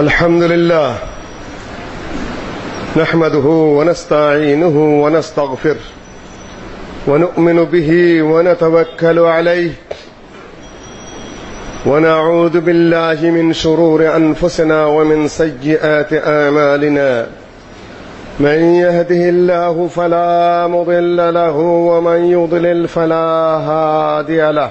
الحمد لله نحمده ونستعينه ونستغفر ونؤمن به ونتوكل عليه ونعوذ بالله من شرور أنفسنا ومن سيئات أعمالنا من يهده الله فلا مضل له ومن يضلل فلا هادي له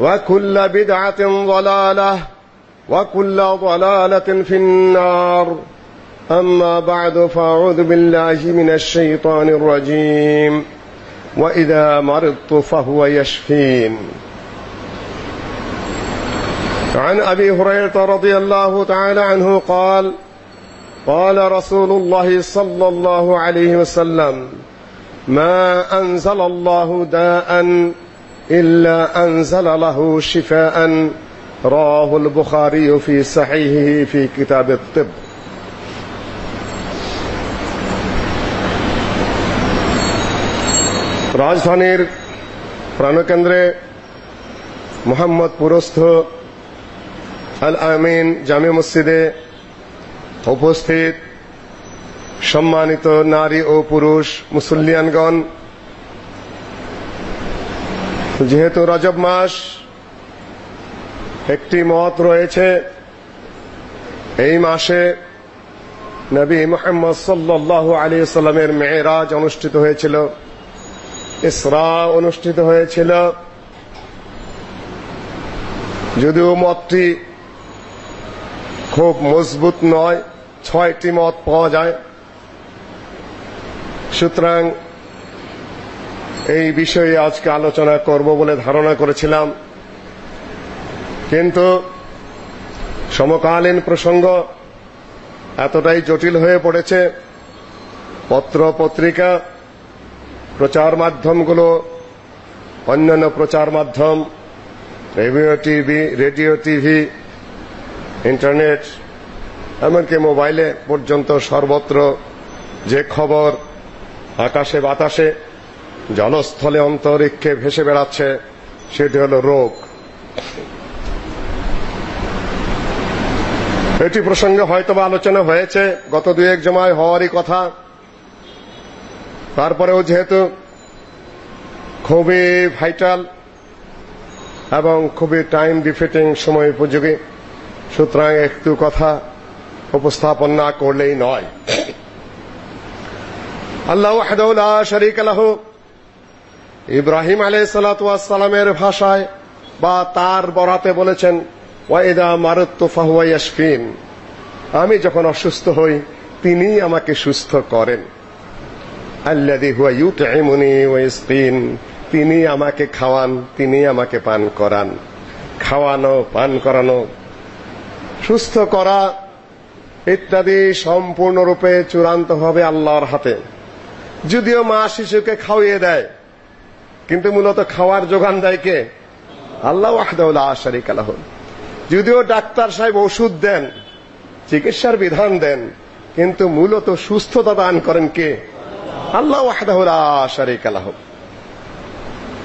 وكل بدعة ضلالة وكل ضلالة في النار. أما بعد فأعوذ بالله من الشيطان الرجيم. وإذا مرضت فهو يشفين. عن أبي هريرة رضي الله تعالى عنه قال قال رسول الله صلى الله عليه وسلم ما أنزل الله داءً إلا أنزل له شفاء رواه البخاري في صحيحه في كتاب الطب রাজধানীর প্রাণকেন্দ্রে মোহাম্মদ পুরস্থ আল আমিন জামে মসজিদে উপস্থিত সম্মানিত নারী ও পুরুষ মুসল্লিয়ানগণ যেহেতু রজব মাস, একটি মত রয়েছে। এই মাসে নবী মোহাম্মদ সাল্লাল্লাহু আলী সাল্লামের মেয়েরাজ অনুষ্ঠিত হয়েছিল, ইসরা অনুষ্ঠিত হয়েছিল। যদিও মতটি খুব মজবুত নয়, ছয়টি মত পাওয়া যায়। সুতরাং এই বিষয়ে আজকে আলোচনা করব বলে ধারণা করেছিলাম। কিন্তু সমকালীন প্রসঙ্গ এতটাই জটিল হয়ে পড়েছে। পত্র, পত্রিকা, প্রচার মাধ্যমগুলো, অন্যান্য প্রচার মাধ্যম, radio TV radio TV, internet, এমনকি মোবাইলে পর্যন্ত সর্বত্র যে খবর, আকাশে বাতাসে জলস্থলে অন্তরিক্ষে ভেসে বেড়াচ্ছে, সেটি হলো রোগ। এটি প্রসঙ্গে হয়তোবা আলোচনা হয়েছে, গত দুই এক জমায় হওয়ারই কথা। তারপরেও যেহেতু খুবই ভাইটাল এবং খুবই টাইম ডিফিটিং সময় উপযোগী, সুতরাং একটু কথা উপস্থাপন না করলেই নয়। আল্লাহ ওয়াহদাহু লা শারীকা ইব্রাহিম আলাইহিসসালামের ভাষায় বা তার বরাতে বলেছেন ওয়াইদা মারুত্তু ফাহুয়া ইয়াশফিন। আমি যখন অসুস্থ হই তিনি আমাকে সুস্থ করেন। আল্লাযী হুয়া ইউতঈমুনি ওয়া ইয়াসকিন তিনি আমাকে খাওয়ান তিনি আমাকে পান করান। খাওয়ানো, পান করানো, সুস্থ করা ইত্যাদি সম্পূর্ণরূপে চূড়ান্তভাবে আল্লাহর হাতে। যদিও মা শিশুকে খাওয়িয়ে দেয় কিন্তু মূলত খাওয়ার যোগান দেয় কে? আল্লাহ ওয়াহদাহু লা শারীকা লাহু। যদিও ডাক্তার সাহেব ওষুধ দেন, চিকিৎসার বিধান দেন, কিন্তু মূলত সুস্থতা দান করেন কে? আল্লাহ ওয়াহদাহু লা শারীকা লাহু।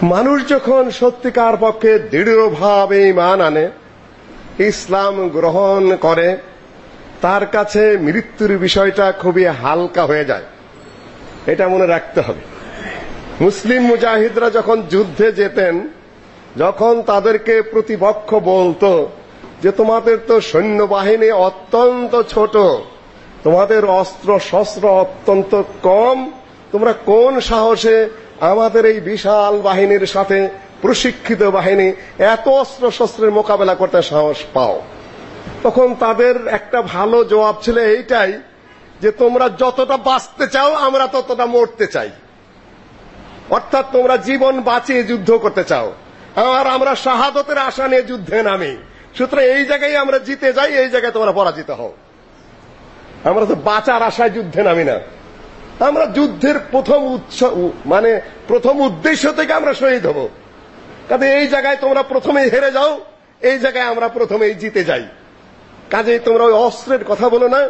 মানুষ যখন সত্যিকার পক্ষে দৃঢ়ভাবে ঈমান আনে, ইসলাম গ্রহণ করে, তার কাছে মৃত্যুর বিষয়টা খুবই হালকা হয়ে যায়। এটা মনে রাখতে হবে। মুসলিম মুজাহিদরা যখন যুদ্ধে যেতেন, যখন তাদেরকে প্রতিপক্ষ বলতো যে তোমাদের তো সৈন্যবাহিনী অত্যন্ত ছোট, তোমাদের অস্ত্র শস্ত্র অত্যন্ত কম, তোমরা কোন সাহসে আমাদের এই বিশাল বাহিনীর সাথে প্রশিক্ষিত বাহিনী এত অস্ত্র শস্ত্রের মোকাবেলা করতে সাহস পাও? তখন তাদের একটা ভালো জবাব ছিল এইটাই যে তোমরা যতটা বাঁচতে চাও, আমরা ততটা মরতে চাই। অর্থাৎ তোমরা জীবন বাঁচিয়ে যুদ্ধ করতে চাও। আর আমরা শাহাদতের আশা নিয়ে যুদ্ধে নামি। সুতরাং এই জায়গায় আমরা জিতে যাই, এই জায়গায় তোমরা পরাজিত হও। আমরা তো বাঁচার আশায় যুদ্ধে নামি না। আমরা যুদ্ধের প্রথম উৎস মানে প্রথম উদ্দেশ্য থেকে আমরা শহীদ হব। কাজে এই জায়গায় তোমরা প্রথমেই হেরে যাও, এই জায়গায় আমরা প্রথমেই জিতে যাই। কাজেই তোমরা ওই অস্ত্রের কথা বলো না,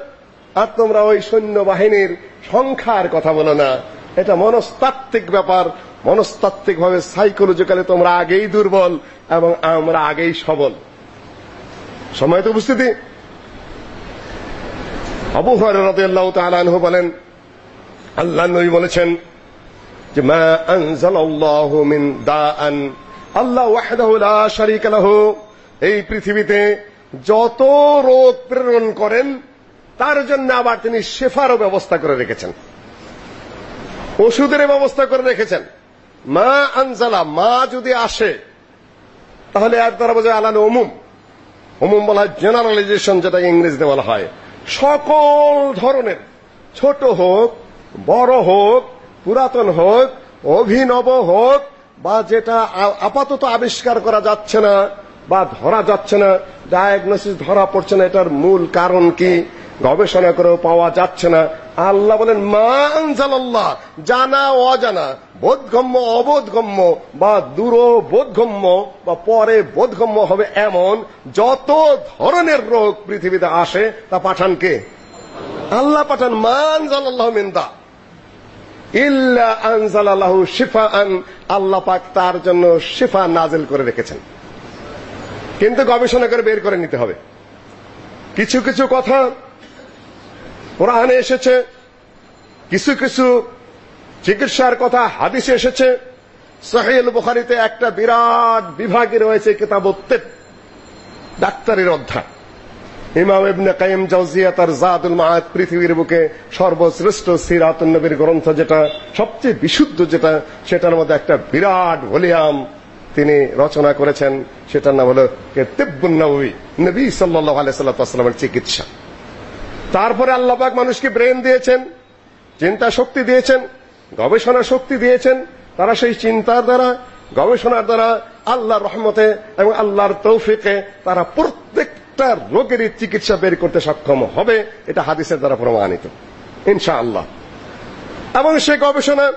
আর তোমরা ওই সৈন্যবাহিনীর সংখ্যার কথা বলো না। এটা মনস্তাত্ত্বিক ব্যাপার। মনস্তাত্ত্বিকভাবে সাইকোলজিক্যালি তোমরা আগেই দুর্বল এবং আমরা আগেই সবল। সময় তো উপস্থিতি। আবু হুরায়রা রাদিয়াল্লাহু আনহু বলেন, আল্লাহ নবী বলেছেন যে, মা আনজালাল্লাহু মিন দাআন। আল্লাহ ওয়াহদাহু এই পৃথিবীতে যত রোগ প্রেরণ করেন, তার জন্য আবার তিনি শেফারও ব্যবস্থা করে রেখেছেন। ওষুধের ব্যবস্থা করে রেখেছেন। মা আনজালা, মা যদি আসে, তাহলে আর তারা বোঝায় আলান ওমুম ওমুম বলা হয় জেনারেলাইজেশন যেটা ইংরেজিতে বলা হয়। সকল ধরনের, ছোট হোক, বড় হোক, পুরাতন হোক, অভিনব হোক, বা যেটা আপাতত আবিষ্কার করা যাচ্ছে না, বা ধরা যাচ্ছে না ডায়াগনোসিস ধরা পড়ছে না, এটার মূল কারণ কি, গবেষণা করেও পাওয়া যাচ্ছে না আল্লাহ বলেন, মা আনজালাল্লাহ। জানা, অজানা, বোধগম্য, অবোধগম্য বা দূর বোধগম্য বা পরে বোধগম্য হবে এমন যত ধরনের রোগ পৃথিবীতে আসে, তা পাঠান কে? আল্লাহ পাঠান, মা আনজালাল্লাহ মিন্দা। ইল্লা আনজালাল্লাহু শিফাআন। আল্লাহ পাক তার জন্য শিফা নাজিল করে রেখেছেন। কিন্তু গবেষণা করে বের করে নিতে হবে। কিছু কিছু কথা কোরআনে এসেছে, কিছু কিছু চিকিৎসার কথা, হাদিসে এসেছে। সহিল বুখারীতে একটা বিরাট বিভাগে রয়েছে কিতাব ডাক্তারের অধ্যায়। ইমাম ইবনে কাইম জাওজিয়া তার জাদুল মাআদ পৃথিবীর বুকে সর্বশ্রেষ্ঠ সিরাতুন নবীর গ্রন্থ যেটা, সবচেয়ে বিশুদ্ধ যেটা, সেটার মধ্যে একটা বিরাট ভলিউম তিনি রচনা করেছেন, সেটার নাম হলো তিব্বুন নবী নবী সাল্লাল্লাহু আলাইহি সাল্লামের চিকিৎসা। তারপরে আল্লাহ পাক মানুষকে ব্রেন দিয়েছেন, চিন্তা শক্তি দিয়েছেন, গবেষণা শক্তি দিয়েছেন। তারা সেই চিন্তার দ্বারা, গবেষণার দ্বারা আল্লাহর রহমতে এবং আল্লাহর তৌফিকে তারা প্রত্যেকটা রোগেরই চিকিৎসা বের করতে সক্ষম হবে, এটা হাদিসের দ্বারা প্রমাণিত। ইনশাআল্লাহ। এবং সে গবেষণা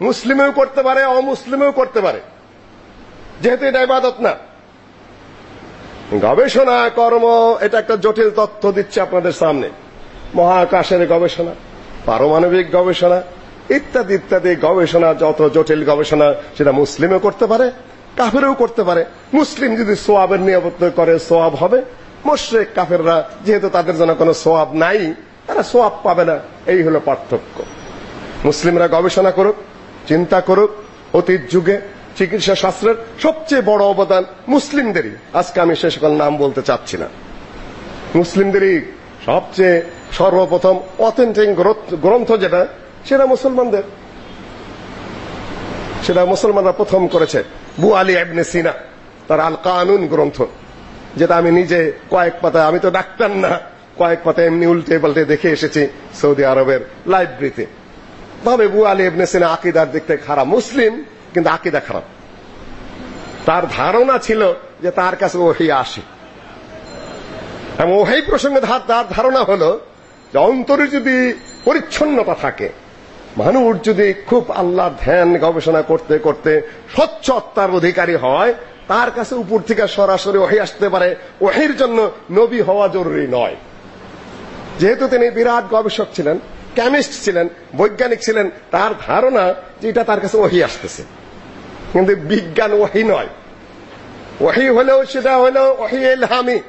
মুসলিমেও করতে পারে, অমুসলিমেও করতে পারে। যেহেতু এটা ইবাদত না। গবেষণা, কর্ম, এটা একটা জটিল তথ্য দিচ্ছে আপনাদের সামনে। মহাকাশের গবেষণা, পারমাণবিক গবেষণা, ইত্যাদি ইত্যাদি গবেষণা, যত জটিল গবেষণা সেটা মুসলিমও করতে পারে, কাফেরও করতে পারে। মুসলিম যদি সোয়াবের নিরাপত্তা করে, সোয়াব হবে। মুশরিক কাফেররা, যেহেতু তাদের জন্য কোনো সোয়াব নাই, তারা সোয়াব পাবে না। এই হলো পার্থক্য। মুসলিমরা গবেষণা করুক, চিন্তা করুক, অতীত যুগে চিকিৎসা শাস্ত্রের সবচেয়ে বড় অবদান মুসলিমদেরই। আজকে আমি সে সকল নাম বলতে চাচ্ছি না। মুসলিমদেরই সবচেয়ে সর্বপ্রথম অথেন্টিক গ্রন্থ যেটা, সেটা মুসলমানদের। সেটা মুসলমানরা প্রথম করেছে। বু আলী ইবনে সিনা, তার আল কানুন গ্রন্থ, যেটা আমি নিজে কয়েক পাতা, আমি তো ডাক্তার না, কয়েক পাতা এমনি উল্টে পাল্টে দেখে এসেছি সৌদি আরবের লাইব্রেরিতে। তবে বু আলী ইবনে সিনা আকিদার থেকে খারাপ। মুসলিম, কিন্তু আকিদা খারাপ। তার ধারণা ছিল যে তার কাছে ওহি আসে। এবং ওহি প্রসঙ্গে তার ধারণা হলো অন্তরে যদি পরিচ্ছন্নতা থাকে, মানুষ যদি খুব আল্লাহ ধ্যান গবেষণা করতে করতে স্বচ্ছ আত্মার অধিকারী হয়, তার কাছে উপর থেকে সরাসরি ওহি আসতে পারে। ওহির জন্য নবী হওয়া জরুরি নয়। যেহেতু তিনি বিরাট গবেষক ছিলেন, কেমিস্ট ছিলেন, বৈজ্ঞানিক ছিলেন, তার ধারণা যে এটা তার কাছে ওহি আসতেছে। কিন্তু বিজ্ঞান ওহি নয়। ওহি হলেও সেটা হলো ওহি ইলহামি,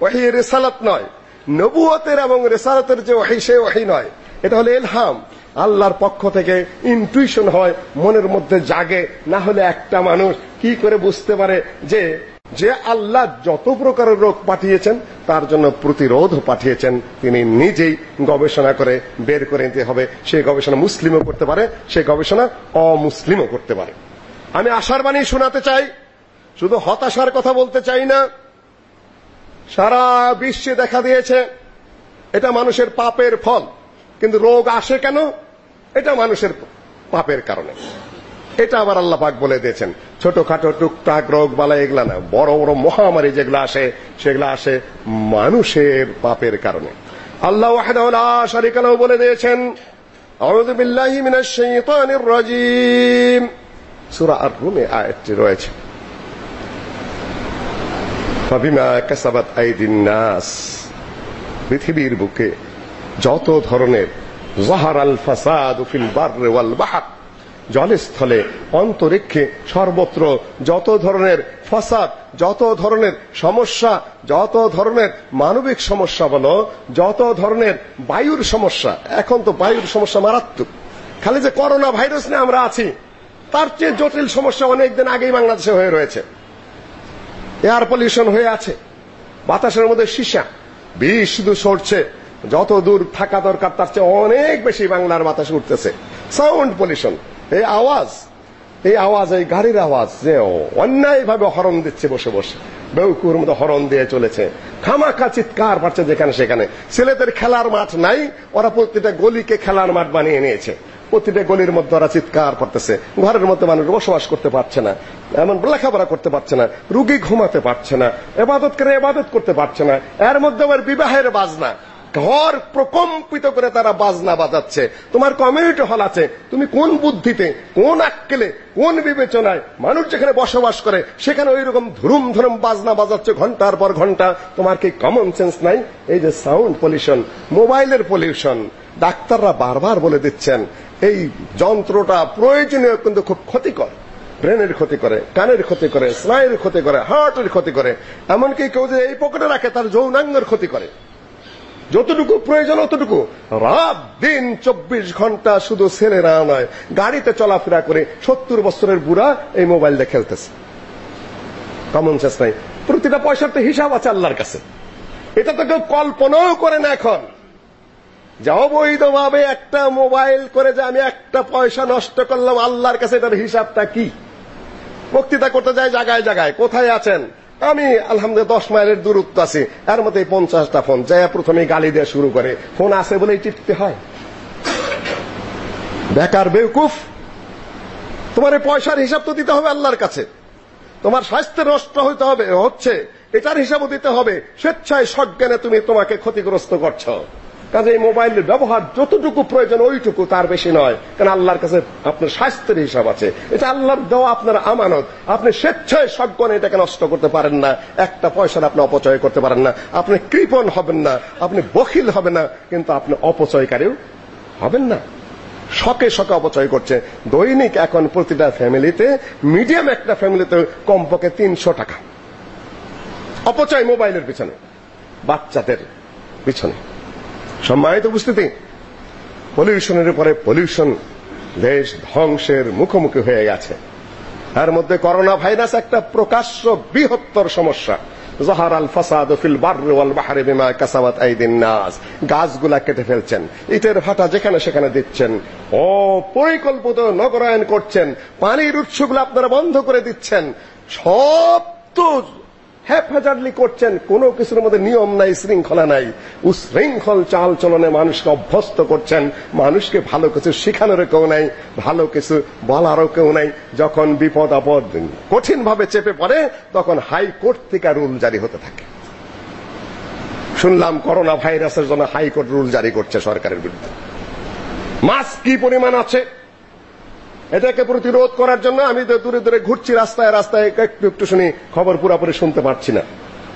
ওহি রিসালাত নয়। নবুয়তের এবং রিসালাতের যে ওহি সে ওহি নয়। এটা হলো ইলহাম। আল্লাহর পক্ষ থেকে ইনটুইশন হয়, মনের মধ্যে জাগে। না হলে একটা মানুষ কি করে বুঝতে পারে যে যে আল্লাহ যত প্রকারের রোগ পাঠিয়েছেন, তার জন্য প্রতিরোধ পাঠিয়েছেন। তিনি নিজেই গবেষণা করে বের করে নিতে হবে। সেই গবেষণা মুসলিমও করতে পারে সেই গবেষণা অমুসলিমও করতে পারে। আমি আশার বাণী শোনাতে চাই। শুধু হতাশার কথা বলতে চাই না। সারা বিশ্বে দেখা দিয়েছে, এটা মানুষের পাপের ফল। কিন্তু রোগ আসে কেন? এটা মানুষের পাপের কারণে। এটা আবার আল্লাহ পাক বলে দিয়েছেন, ছোটখাটো টুকটাক রোগ বালা এগুলা না, বড় বড় মহামারী যেগুলো আসে, সেগুলো আসে মানুষের পাপের কারণে। আল্লাহ ওয়াহদাহু বলে দিয়েছেন, আউযু বিল্লাহি মিনাশ সূরা আর-রুমে আয়াতটি রয়েছে। ফাবিমা কাসাবাত আইদিন নাস। পৃথিবীর বুকে যত ধরনের জাহার আল ফাসাদ ফিল বাররে ওয়াল বাহর, জলস্থলে, অন্তরিক্ষে সর্বত্র যত ধরনের ফাসাদ, যত ধরনের সমস্যা, যত ধরনের মানবিক সমস্যা বলো, যত ধরনের বায়ুর সমস্যা, এখন তো বায়ুর সমস্যা মারাত্মক। খালি যে করোনা ভাইরাস নিয়ে আমরা আছি, তার চেয়ে জটিল সমস্যা অনেকদিন আগেই বাংলাদেশে হয়ে রয়েছে। এয়ার পলিউশন হয়ে আছে। বাতাসের মধ্যে সীসা, বিষ শুধু সরছে। যত দূর থাকা দরকার, তার চেয়ে অনেক বেশি বাংলার বাতাসে উঠতেছে। সাউন্ড পলিউশন, এই আওয়াজ এই আওয়াজ, এই গাড়ির আওয়াজ যে অন্যায় ভাবে হরন দিচ্ছে বসে বসে। বেউকুর মতো হরণ দিয়ে চলেছে। খামাখা চিৎকার পাচ্ছে যেখানে সেখানে। ছেলেদের খেলার মাঠ নাই, ওরা প্রতিটা গলিকে খেলার মাঠ বানিয়ে নিয়েছে। প্রতিটা গলির মধ্যে ওরা চিৎকার করতেছে। ঘরের মধ্যে মানুষ বসবাস করতে পারছে না। এমন লেখাপড়া করতে পারছে না। রুগী ঘুমাতে পারছে না। এবাদত করে এবাদত করতে পারছে না। এর মধ্যে আবার বিবাহের বাজনা। ঘর প্রকম্পিত করে তারা বাজনা বাজাচ্ছে। তোমার কমিউনিটি হল আছে। তুমি কোন বুদ্ধিতে, কোন আক্কেলে, কোন বিবেচনায় মানুষ যেখানে বসবাস করে, সেখানে ওই রকম ধুরুম ধুরুম বাজনা বাজাচ্ছে ঘণ্টার পর ঘণ্টা। তোমার কি কমন সেন্স নাই? এই যে সাউন্ড পলিউশন মোবাইলের পলিউশন ডাক্তাররা বারবার বলে দিচ্ছেন এই যন্ত্রটা প্রয়োজনীয় কিন্তু খুব ক্ষতিকর ব্রেনের ক্ষতি করে, কানের ক্ষতি করে, স্নায়ুর ক্ষতি করে, হার্টের ক্ষতি করে। এমনকি কেউ যে এই পকেটে রাখে, তার যৌনাঙ্গের ক্ষতি করে। যতটুকু প্রয়োজন অতটুকু। রাত, দিন, চব্বিশ ঘণ্টা শুধু ছেলেরা নয়, গাড়িতে চলাফেরা করে সত্তর বছরের বুড়া এই মোবাইল দিয়ে খেলতেছে। কমন সেন্স নাই। প্রতিটা পয়সার তো হিসাব আছে আল্লাহর কাছে। এটা তো কেউ কল্পনাও করে না এখন। যে অবৈধভাবে একটা মোবাইল করে যে আমি একটা পয়সা নষ্ট করলাম, আল্লাহর কাছে এটার হিসাবটা কি? বক্তৃতা করতে যায় জায়গায় জায়গায়, কোথায় আছেন? আমি আলহামদুলিল্লাহ দশ মাইলের দূরত্ব আছি, এর মধ্যে পঞ্চাশটা ফোন যায় প্রথমে গালি দিয়ে শুরু করে, ফোন আছে বলেই টিপতে হয়। বেকার বেউকুফ, তোমার এই পয়সার হিসাব তো দিতে হবে আল্লাহর কাছে। তোমার স্বাস্থ্য নষ্ট হইতে হবে, হচ্ছে, এটার হিসাবও দিতে হবে। স্বেচ্ছায় সজ্ঞানে তুমি তোমাকে ক্ষতিগ্রস্ত করছ। কাজে এই মোবাইলের ব্যবহার যতটুকু প্রয়োজন ওইটুকু তার বেশি নয়। কারণ আল্লাহর কাছে আপনার স্বাস্থ্যের হিসাব আছে। এটা আল্লাহর দেওয়া আপনার আমানত। আপনি স্বেচ্ছায় সজ্ঞানে এটাকে নষ্ট করতে পারেন না। একটা পয়সার আপনি অপচয় করতে পারেন না। আপনি কৃপণ হবেন না। আপনি বখিল হবেন না। কিন্তু আপনি অপচয়কারীও হবেন না। শকে শকে অপচয় করছে। দৈনিক এখন প্রতিটা ফ্যামিলিতে, মিডিয়াম একটা ফ্যামিলিতে কমপক্ষে তিনশো টাকা। অপচয় মোবাইলের পিছনে। বাচ্চাদের পিছনে। সম্মানিত উপস্থিতি। পলিউশনের উপরে পলিউশন দেশ ধ্বংসের মুখোমুখি হয়ে গেছে। তার মধ্যে করোনা ভাইরাস একটা প্রকাশ্য বৃহত্তর সমস্যা। জহার আল ফাসাদ ফিল বাররি ওয়াল বাহরি বিমা কাসাবাত আইদিন নাস। গাছগুলা কেটে ফেলছেন, ইটের ভাটা যেখানে সেখানে দিচ্ছেন ও পরিকল্পিত নগরায়ন করছেন, পানির উৎসগুলো আপনারা বন্ধ করে দিচ্ছেন। সব তো হ্যাপহাজার্ডলি করছেন, কোনো কিছুর মধ্যে নিয়ম নাই, শৃঙ্খলা নাই। উশৃঙ্খল চাল চলনে মানুষকে অভ্যস্ত করছেন, মানুষকে ভালো কিছু শেখানোর কেউ নাই, ভালো কিছু বলারও কেউ নাই। যখন বিপদ আপদ কঠিন ভাবে চেপে পড়ে, তখন হাইকোর্ট থেকে রুল জারি হতে থাকে। শুনলাম করোনা ভাইরাসের জন্য হাইকোর্ট রুল জারি করছে সরকারের বিরুদ্ধে। মাস্ক কি পরিমাণ আছে? এটাকে প্রতিরোধ করার জন্য আমি দূরে দূরে ঘুরছি, রাস্তায় রাস্তায় একটু একটু শুনি খবর পুরোপুরি শুনতে পারছি না।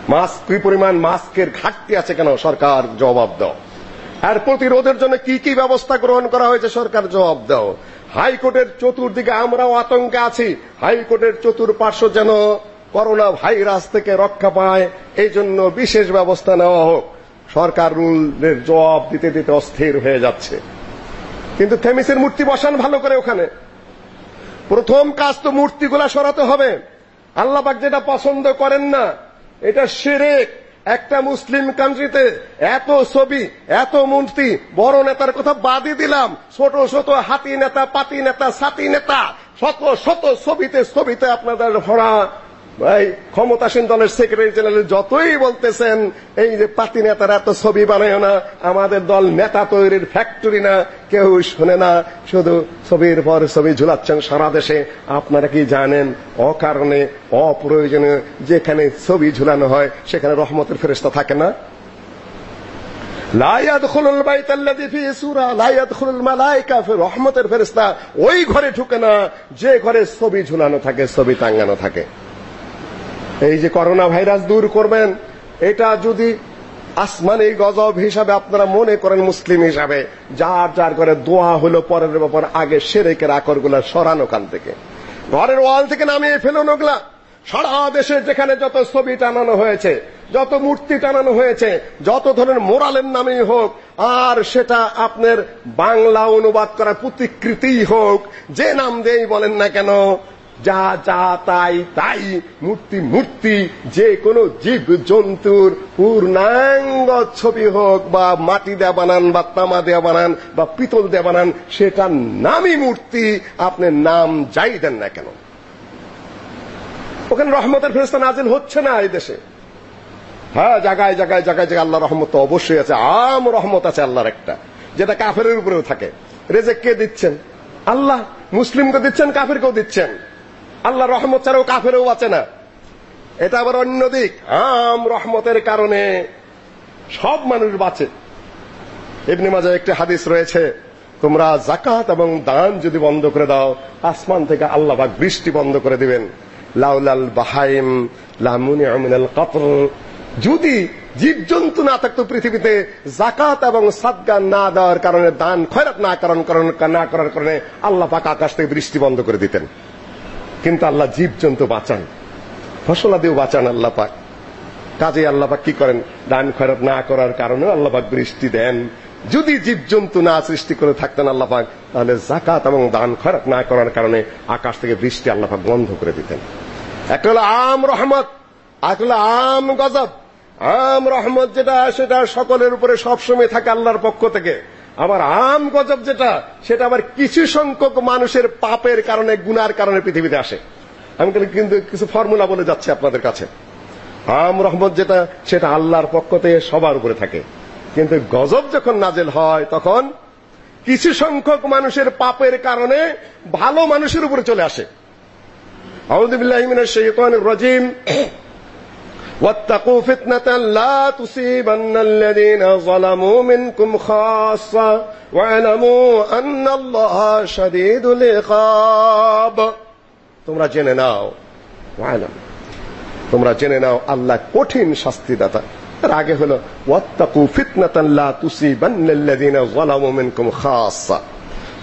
মাস্ক, কি পরিমাণ মাস্কের ঘাটতি আছে কেন সরকার জবাব দাও। আর প্রতিরোধের জন্য কি কি ব্যবস্থা গ্রহণ করা হয়েছে সরকার জবাব দাও। হাইকোর্টের চতুর্দিকে আমরাও আতঙ্কে আছি। হাইকোর্টের চতুর্পার্শ্ব যেন করোনা ভাইরাস থেকে রক্ষা পায়, এই জন্য বিশেষ ব্যবস্থা নেওয়া হোক। সরকার রুলের জবাব দিতে দিতে অস্থির হয়ে যাচ্ছে। কিন্তু থেমিসের মূর্তি বসান ভালো করে ওখানে। প্রথম কাজ তো মূর্তিগুলা সরাতে হবে। আল্লাহ পাক যেটা পছন্দ করেন না, এটা শিরক। একটা মুসলিম কান্ট্রিতে এত ছবি, এত মূর্তি, বড় নেতার কথা বাদই দিলাম। ছোট ছোট, হাতি নেতা, পাতি নেতা সাতি নেতা, শত শত ছবিতে ছবিতে আপনাদের ভরা। ভাই, ক্ষমতাসীন দলের সেক্রেটারি জেনারেল যতই বলতেছেন, এই যে পাতি নেতারা এত ছবি বানায় না, আমাদের দল নেতা তৈরির ফ্যাক্টরি না, কেউ শুনে না, শুধু ছবির পর ছবি ঝুলাচ্ছেন সারা দেশে। আপনারা কি জানেন, অকারণে, অপ্রয়োজনীয় যেখানে ছবি ঝুলানো হয়, সেখানে রহমতের ফেরেশতা থাকে না? রহমতের ফেরেশতা। ওই ঘরে ঢুকে না, যে ঘরে ছবি ঝুলানো থাকে, ছবি টাঙানো থাকে। এই যে করোনা ভাইরাস দূর করবেন, এটা যদি আসমানি গজব হিসাবে আপনারা মনে করেন মুসলিম হিসাবে, যার যার করে দোয়া হলো পরের ব্যাপার, আগে সেরেকের আকরগুলো সরানো কান থেকে। ঘরের ওয়াল থেকে নামিয়ে ফেলুন ওগুলা। সারা দেশে যেখানে যত ছবি টানানো হয়েছে, যত মূর্তি টানানো হয়েছে, যত ধরনের মোরালের নামেই হোক, আর সেটা আপনার বাংলা অনুবাদ করা প্রতিকৃতি হোক, যে নাম দিয়েই বলেন না কেন যা যা তাই তাই মূর্তি মূর্তি যে কোনো জীব জন্তুর পূর্ণাঙ্গ ছবি হোক বা মাটি দেয়া বানান বা তামা দেয়া বানান বা পিতল দেয়া বানান, সেটার নামই মূর্তি, আপনি নাম যাই দেন না কেন। ওখানে রহমতের ফেরস্তা নাজিল হচ্ছে না এই দেশে। হ্যাঁ জায়গায় জায়গায় জায়গায় জায়গায় আল্লাহ রহমত তো অবশ্যই আছে, আম রহমত আছে আল্লাহর একটা, যেটা কাফেরের উপরেও থাকে। রেজেক কে দিচ্ছেন? আল্লাহ, মুসলিমকে দিচ্ছেন, কাফেরকেও দিচ্ছেন। আল্লাহ রহমত ছাড়াও কাফেরও আছে না। এটা আবার অন্য দিক। আম রহমতের কারণে সব মানুষ বাঁচে। ইবনে মাজাহ একটি হাদিস রয়েছে, তোমরা জাকাত এবং দান যদি বন্ধ করে দাও, আসমান থেকে আল্লাহ পাক বৃষ্টি বন্ধ করে দিবেন। লাউলাল বাহাইম লামুনি মিনাল কতর। যদি জীবজন্তু না থাকতো পৃথিবীতে জাকাত এবং সাদগা না দেওয়ার কারণে, দান খয়রাত না করার কারণে, না করার কারণে আল্লাহ পাক আকাশ থেকে বৃষ্টি বন্ধ করে দিতেন। কিন্তু আল্লাহ জীবজন্তু বাঁচান। ফসলাদিও বাঁচান আল্লাহ পাক। কাজে আল্লাহ পাক কি করেন? দান খয়রাত না করার কারণে আল্লাহ পাক বৃষ্টি দেন। যদি জীবজন্তু না সৃষ্টি করে থাকতেন আল্লাহ পাক, তাহলে জাকাত এবং দান খয়রাত না করার কারণে আকাশ থেকে বৃষ্টি আল্লাহ পাক বন্ধ করে দিতেন। একটা হলো আম রহমত আর হলো আম গজব। আম রহমত যেটা, সেটা সকলের উপরে সবসময় থাকে আল্লাহর পক্ষ থেকে। আবার আম গজব যেটা, সেটা আবার কিছু সংখ্যক মানুষের পাপের কারণে, গুনার কারণে পৃথিবীতে আসে। আমি কিন্তু কিছু ফর্মুলা বলে যাচ্ছি আপনাদের কাছে। আম রহমত যেটা, সেটা আল্লাহর পক্ষ থেকে সবার উপরে থাকে। কিন্তু গজব যখন নাজেল হয়, তখন কিছু সংখ্যক মানুষের পাপের কারণে ভালো মানুষের উপরে চলে আসে। আউযু বিল্লাহি মিনাশ রাজিম। واتقوا فتنة لا تصيبن الذين ظلموا منكم خاصة واعلموا أن الله شديد العقاب তোমরা জেনে নাও ওয়ালাম তোমরা জেনে নাও আল্লাহ কঠিন শাস্তিদাতা তার আগে হলো ওয়াত্তাকু ফিতনাতান লা তুসিবান্নাল্লাযিনা যালামু মিনকুম খাসসা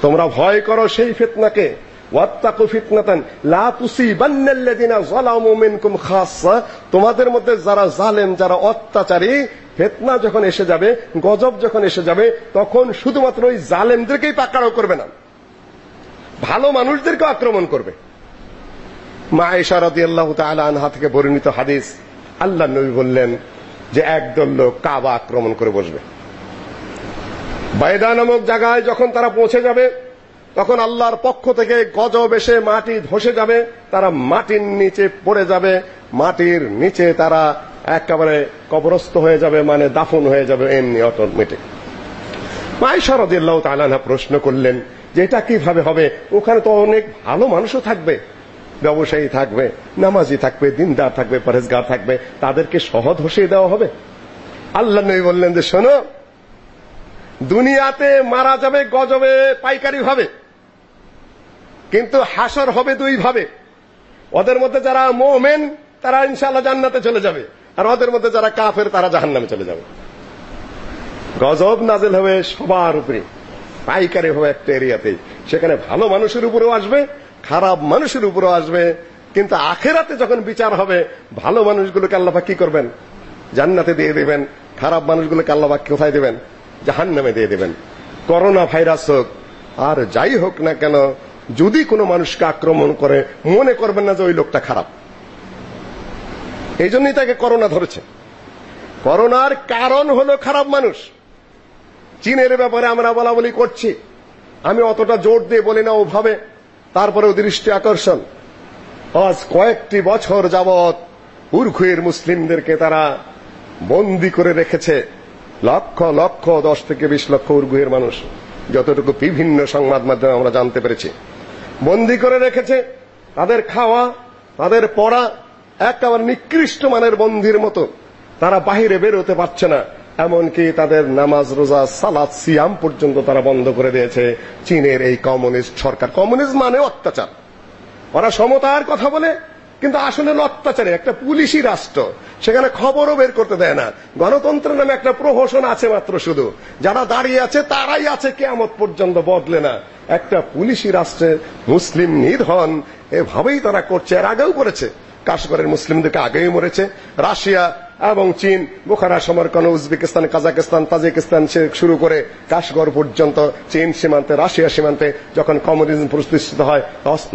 তোমরা ভয় করো সেই ফিতনাকে ওয়াত্তাকু ফিতনাতান, লা তুসিবান্নাল্লাযিনা যালামু মিনকুম খাসসা, তোমাদের মধ্যে যারা জালেম, যারা অত্যাচারী, ফিতনা যখন এসে যাবে, গজব যখন এসে যাবে, তখন শুধুমাত্র ওই জালেমদেরকেই পাকড়াও করবে না। ভালো মানুষদেরকে আক্রমণ করবে। মা আয়েশা রাদিয়াল্লাহু তাআলা আনহা থেকে বর্ণিত হাদিস, আল্লাহ নবী বললেন যে একদল লোক কাবা আক্রমণ করে বসবে। বাইদা নামক জায়গায় যখন তারা পৌঁছে যাবে তখন আল্লাহর পক্ষ থেকে গজব এসে মাটি ধসে যাবে, তারা মাটির নিচে পড়ে যাবে, মাটির নিচে তারা একেবারে কবরস্থ হয়ে যাবে মানে দাফন হয়ে যাবে এমনি অটোমেটিক মাইশা রাদিয়াল্লাহু তাআলা প্রশ্ন করলেন যে এটা কীভাবে হবে? ওখানে তো অনেক ভালো মানুষও থাকবে, ব্যবসায়ী থাকবে, নামাজি থাকবে, দিনদার থাকবে পরেজগার থাকবে, তাদেরকে সহজ হসিয়ে দেওয়া হবে। আল্লাহ নবী বললেন যে শোনো, দুনিয়াতে মারা যাবে, গজবে, পাইকারি ভাবে কিন্তু হাসর হবে দুই ভাবে ওদের মধ্যে যারা মোমেন, তারা ইনশাআল্লাহ জান্নাতে চলে যাবে। আর ওদের মধ্যে যারা কাফের, তারা জাহান্নামে চলে যাবে। গজব নাজেল হবে সবার উপরে। পাইকারি হবে একটা এরিয়াতেই। সেখানে ভালো মানুষের উপরেও আসবে, খারাপ মানুষের উপরেও আসবে। কিন্তু আখেরাতে যখন বিচার হবে, ভালো মানুষগুলোকে আল্লাহ কি করবেন? জান্নাতে দিয়ে দিবেন। খারাপ মানুষগুলোকে আল্লাহ কোথায় দিবেন? জাহান্নামে দিয়ে দিবেন। করোনা ভাইরাস হোক, আর যাই হোক না কেন যদি কোনো মানুষকে আক্রমণ করে, মনে করবেন না যে ওই লোকটা খারাপ। এই জন্যই তাকে করোনা ধরেছে। করোনার কারণ হলো খারাপ মানুষ। চীনের ব্যাপারে আমরা বলা বলি করছি। আমি অতটা জোর দিয়ে বলি না ওভাবে। তারপরেও দৃষ্টি আকর্ষণ। আজ কয়েকটি বছর যাবৎ উর্খুয়ের মুসলিমদেরকে তারা বন্দি করে রেখেছে। লক্ষ লক্ষ, দশ থেকে বিশ লক্ষ উর্গুয়ের মানুষ। যতটুকু বিভিন্ন সংবাদ মাধ্যমে আমরা জানতে পেরেছি। বন্দি করে রেখেছে। তাদের খাওয়া, তাদের পড়া একেবারে নিকৃষ্ট মানের বন্দির মতো। তারা বাহিরে বেরোতে পারছে না। এমনকি তাদের নামাজ, রোজা সালাদ সিয়াম পর্যন্ত তারা বন্ধ করে দিয়েছে। চীনের এই কমিউনিস্ট সরকার। কমিউনিস্ট মানে অত্যাচার। ওরা সমতার কথা বলে। কিন্তু আসলে অত্যাচারে, একটা পুলিশি রাষ্ট্র। সেখানে খবরও বের করতে দেয় না। গণতন্ত্র নামে একটা প্রহসন আছে মাত্র শুধু। যারা দাঁড়িয়ে আছে, তারাই আছে কেয়ামত পর্যন্ত বদলে না। একটা পুলিশি রাষ্ট্রে মুসলিম নিধন, এভাবেই তারা করছে। এর আগেও করেছে। কাশগরের মুসলিমদেরকে আগেই মরেছে। রাশিয়া এবং চীন, Bukhara Samarkand Uzbekistan, Kazakhstan, Tajikistan শুরু করে কাশগর পর্যন্ত চীন সীমান্তে, রাশিয়া সীমান্তে যখন কমিউনিজম প্রতিষ্ঠিত হয়,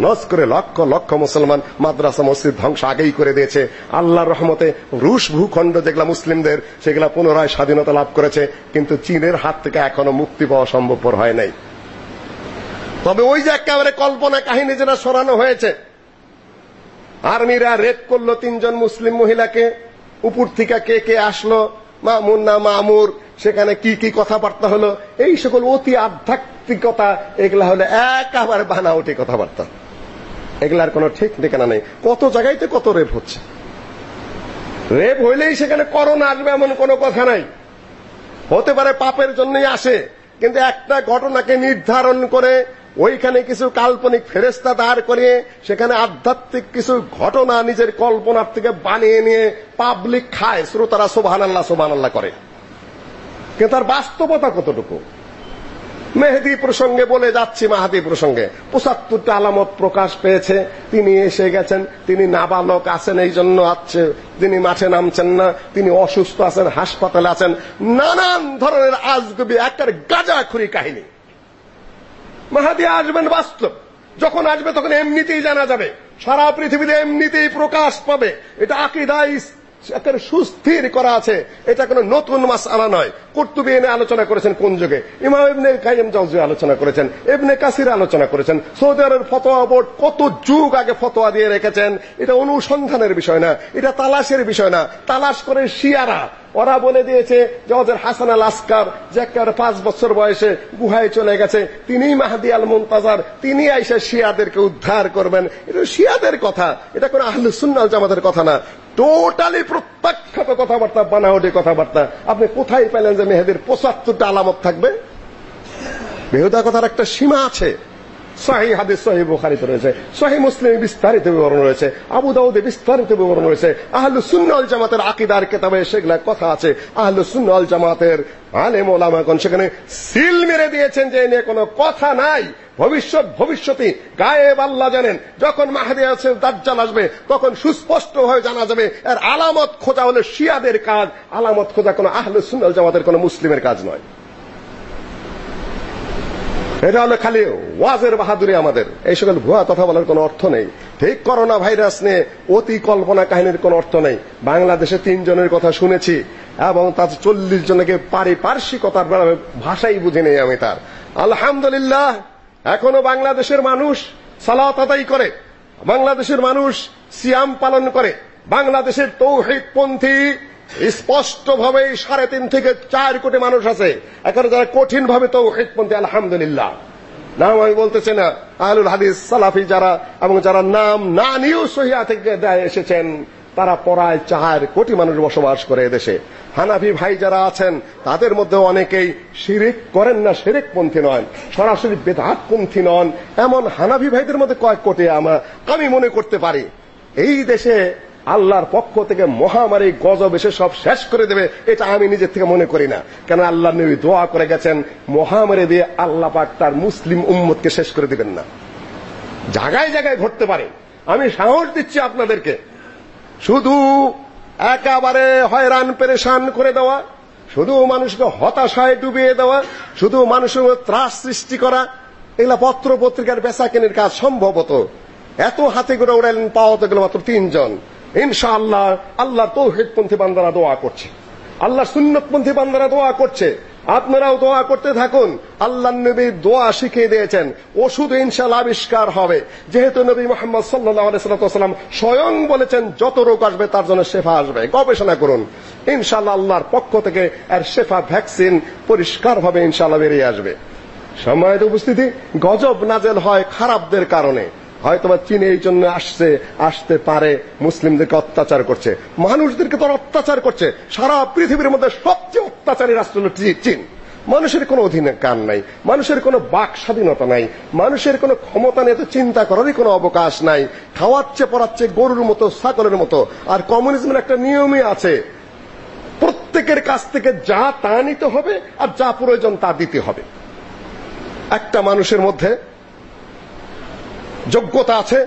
নস করে লক্ষ লক্ষ মুসলমান মাদ্রাসা, মসজিদ ধ্বংস আগেই করে দিয়েছে। আল্লাহর রহমতে রুশ ভূখণ্ড যেগুলা মুসলিমদের, সেগুলা পুনরায় স্বাধীনতা লাভ করেছে, কিন্তু চীনের হাত থেকে এখনও মুক্তি পাওয়া সম্ভবপর হয় নাই। তবে ওই যে একেবারে কল্পনা কাহিনী যেটা সরানো হয়েছে, আর্মিরা রেড করল তিনজন মুসলিম মহিলাকে উপর থেকে কে কে আসলো? মামুন না মামুর? সেখানে কি কি কথাবার্তা হলো? এই সকল অতি আধ্যাত্মিকতা এগুলা হলো একেবারে বানাউটি কথাবার্তা। এগুলার কোনো ঠিক ঠিকানা নেই। কত জায়গায় তো কত রেপ হচ্ছে। রেপ হইলেই সেখানে করোনা আসবে এমন কোনো কথা নাই। হতে পারে পাপের জন্যই আসে, কিন্তু একটা ঘটনাকে নির্ধারণ করে ওইখানে কিছু কাল্পনিক ফেরেস্তা দাঁড় করিয়ে, সেখানে আধ্যাত্মিক কিছু ঘটনা নিজের কল্পনার থেকে বানিয়ে নিয়ে পাবলিক খায়। শ্রোতারা সোভান আল্লাহ করে। কিন্তু তার বাস্তবতা কতটুকু? মেহেদি প্রসঙ্গে বলে যাচ্ছি, মাহাদি প্রসঙ্গে। পঁচাত্তরটা আলামত প্রকাশ পেয়েছে। তিনি এসে গেছেন। তিনি নাবালক আছেন, এই জন্য আছে। তিনি মাঠে নামছেন না। তিনি অসুস্থ আছেন, হাসপাতালে আছেন। নানান ধরনের আজগুবি, একের গাজাখুরি কাহিনী। মাহাদি আসবেন বাস্তব। যখন আসবে তখন এমনিতেই জানা যাবে। সারা পৃথিবীতে এমনিতেই প্রকাশ পাবে। এটা আকিদাই একেবারে সুস্থির করা আছে। এটা কোনো নতুন মাসআলা নয়। কুর্তুবী এনে আলোচনা করেছেন কোন যুগে? ইমাম ইবনে কাইয়িম জাওজি আলোচনা করেছেন, ইবনে কাসির আলোচনা করেছেন। সৌদি আরবের ফতোয়া বোর্ড কত যুগ আগে ফতোয়া দিয়ে রেখেছেন, এটা অনুসন্ধানের বিষয় না, এটা তালাশের বিষয় না। তালাশ করে শিয়ারা, ওরা বলে দিয়েছে যে ওদের হাসান আল আসকার যে একেবারে পাঁচ বছর বয়সে গুহায় চলে গেছে, তিনিই মাহাদি আল মুনতাজার তিনি আইসে শিয়াদেরকে উদ্ধার করবেন। এটা শিয়াদের কথা, এটা কোনো আহলে সুন্নাল জামাতের কথা না। টোটালি প্রত্যাখ্যাত কথাবার্তা বানাওটি কথাবার্তা। আপনি কোথায় পেলেন যে মেহেদির পঁচাত্তরটা আলামত থাকবে? বেহুদা কথার একটা সীমা আছে। সহি হাদিস, সহি বুখারীতে রয়েছে। সহি মুসলিমে বিস্তারিত বিবরণ রয়েছে। আবু দাউদে বিস্তারিত বিবরণ রয়েছে। আহলুস সুন্নাহ ওয়াল জামাতের আকীদার কিতাবে সেগুলা কথা আছে। আহলুস সুন্নাহ ওয়াল জামাতের আলেম ওলামাগণ সেখানে সিল মেরে দিয়েছেন যে নিয়ে কোনো কথা নাই। ভবিষ্যৎ, ভবিষ্যতে গায়েব আল্লাহ জানেন, যখন মাহাদি আছে দাজ্জাল আসবে, তখন সুস্পষ্ট হয়ে জানা যাবে, এর আলামত খোঁজা হলো শিয়াদের কাজ, আলামত খোঁজা কোনো আহলুস সুন্নাহ ওয়াল জামাতের কোনো মুসলিমের কাজ নয়। এটা হলো খালি ওয়াজের বাহাদুরি আমাদের। এই সকল ভুয়া কথা বলার কোনো অর্থ নেই। ঠিক করোনা ভাইরাস নিয়ে অতি কল্পনা কাহিনীর কোনো অর্থ নেই। বাংলাদেশে তিনজনের কথা শুনেছি, এবং তার চল্লিশ জনকে পারিপার্শ্বিকতার ভাষাই বুঝে নেই আমি তার। আলহামদুলিল্লাহ এখনও বাংলাদেশের মানুষ সালাত আদায় করে, বাংলাদেশের মানুষ সিয়াম পালন করে। বাংলাদেশের তৌহিদ পন্থী স্পষ্টভাবে সাড়ে তিন থেকে চার কোটি মানুষ আছে। এখন যারা কঠিন ভাবে তো আলহামদুলিল্লাহ। নাম আমি বলতেছি না, আহলুল হাদিস সালাফি যারা এবং যারা নাম না নিয়েও সহিয়া থেকে দেয় এসেছেন তারা পড়ায় চার কোটি মানুষ বসবাস করে এদেশে। হানাফি ভাই যারা আছেন, তাদের মধ্যে অনেকেই শিরিক করেন না শিরিক পন্থী নন, সরাসরি বেদাত পন্থী নন। এমন হানাফি ভাইদের মধ্যে কয়েক কোটি আমরা আমি মনে করতে পারি। এই দেশে আল্লাহর পক্ষ থেকে মহামারী, গজব এসে সব শেষ করে দেবে, এটা আমি নিজের থেকে মনে করি না। কেন আল্লাহ নবী দোয়া করে গেছেন, মহামারী দিয়ে আল্লাহ পাক তার মুসলিম উম্মতকে শেষ করে দিবেন না। জায়গায় জায়গায় ঘটতে পারে। আমি সাহস দিচ্ছি আপনাদেরকে। শুধু একেবারে হয়রান, পেরেশান করে দেওয়া, শুধু মানুষকে হতাশায় ডুবিয়ে দেওয়া, শুধু মানুষের ত্রাস সৃষ্টি করা, এগুলা পত্র পত্রিকার বেচা কেনার কাজ সম্ভবত। এত হাতে করে উড়াইলেন, পাওয়া গেল মাত্র তিনজন। ইনশাআল্লাহ আল্লাহ তৌহিদপন্থী বান্দারা দোয়া করছে। আল্লাহ সুন্নতপন্থী বান্দারা দোয়া করছে। আপনারাও দোয়া করতে থাকুন। আল্লাহ নবী দোয়া শিখিয়ে দিয়েছেন। ওষুধ ইনশাআল্লাহ আবিষ্কার হবে। যেহেতু নবী মোহাম্মদ সাল্লাল্লাহু সাল্লাম স্বয়ং বলেছেন, যত রোগ আসবে তার জন্য শেফা আসবে। গবেষণা করুন। ইনশাআল্লাহ আল্লাহর পক্ষ থেকে আর শেফা ভ্যাকসিন পরিষ্কারভাবে ইনশাআল্লাহ বেরিয়ে আসবে। সম্মানিত উপস্থিতি, গজব নাজেল হয় খারাপদের কারণে। হয়তোবা চীন এই জন্য আসছে, আসতে পারে, মুসলিমদেরকে অত্যাচার করছে, মানুষদেরকে তো অত্যাচার করছে, সারা পৃথিবীর মধ্যে সবচেয়ে অত্যাচারী রাষ্ট্র হল চীন। মানুষের কোনো অধিকার নাই, মানুষের কোনো বাক স্বাধীনতা নাই, মানুষের কোনো ক্ষমতা নিয়ে তো চিন্তা করারই কোনো অবকাশ নাই, খাওয়াচ্ছে, পড়াচ্ছে, গরুর মতো, ছাগলের মতো, আর কমিউনিজমের একটা নিয়মই আছে। প্রত্যেকের কাছ থেকে যা তা নিতে হবে আর যা প্রয়োজন তা দিতে হবে। একটা মানুষের মধ্যে যোগ্যতা আছে,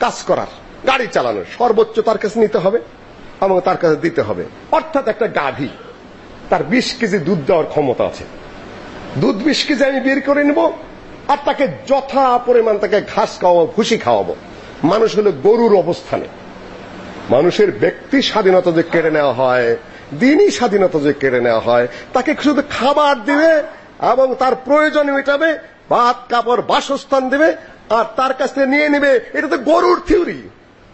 কাজ করার, গাড়ি চালানোর, সর্বোচ্চ তার কাছে নিতে হবে এবং তার কাছে দিতে হবে। অর্থাৎ একটা গাভী তার বিশ কেজি দুধ দেওয়ার ক্ষমতা আছে। দুধ বিশ কেজি আমি বের করে নেব আর তাকে যথা পরিমাণ তাকে ঘাস খাওয়াবো, ভুসি খাওয়াবো। মানুষ হলো গরুর অবস্থানে। মানুষের ব্যক্তি স্বাধীনতা যে কেড়ে নেওয়া হয়, দিনই স্বাধীনতা যে কেড়ে নেওয়া হয়, তাকে শুধু খাবার দিবে এবং তার প্রয়োজন মেটাবে, ভাত, কাপড়, বাসস্থান দেবে আর তার কাছ থেকে নিয়ে নেবে, এটা তো গরুর থিওরি,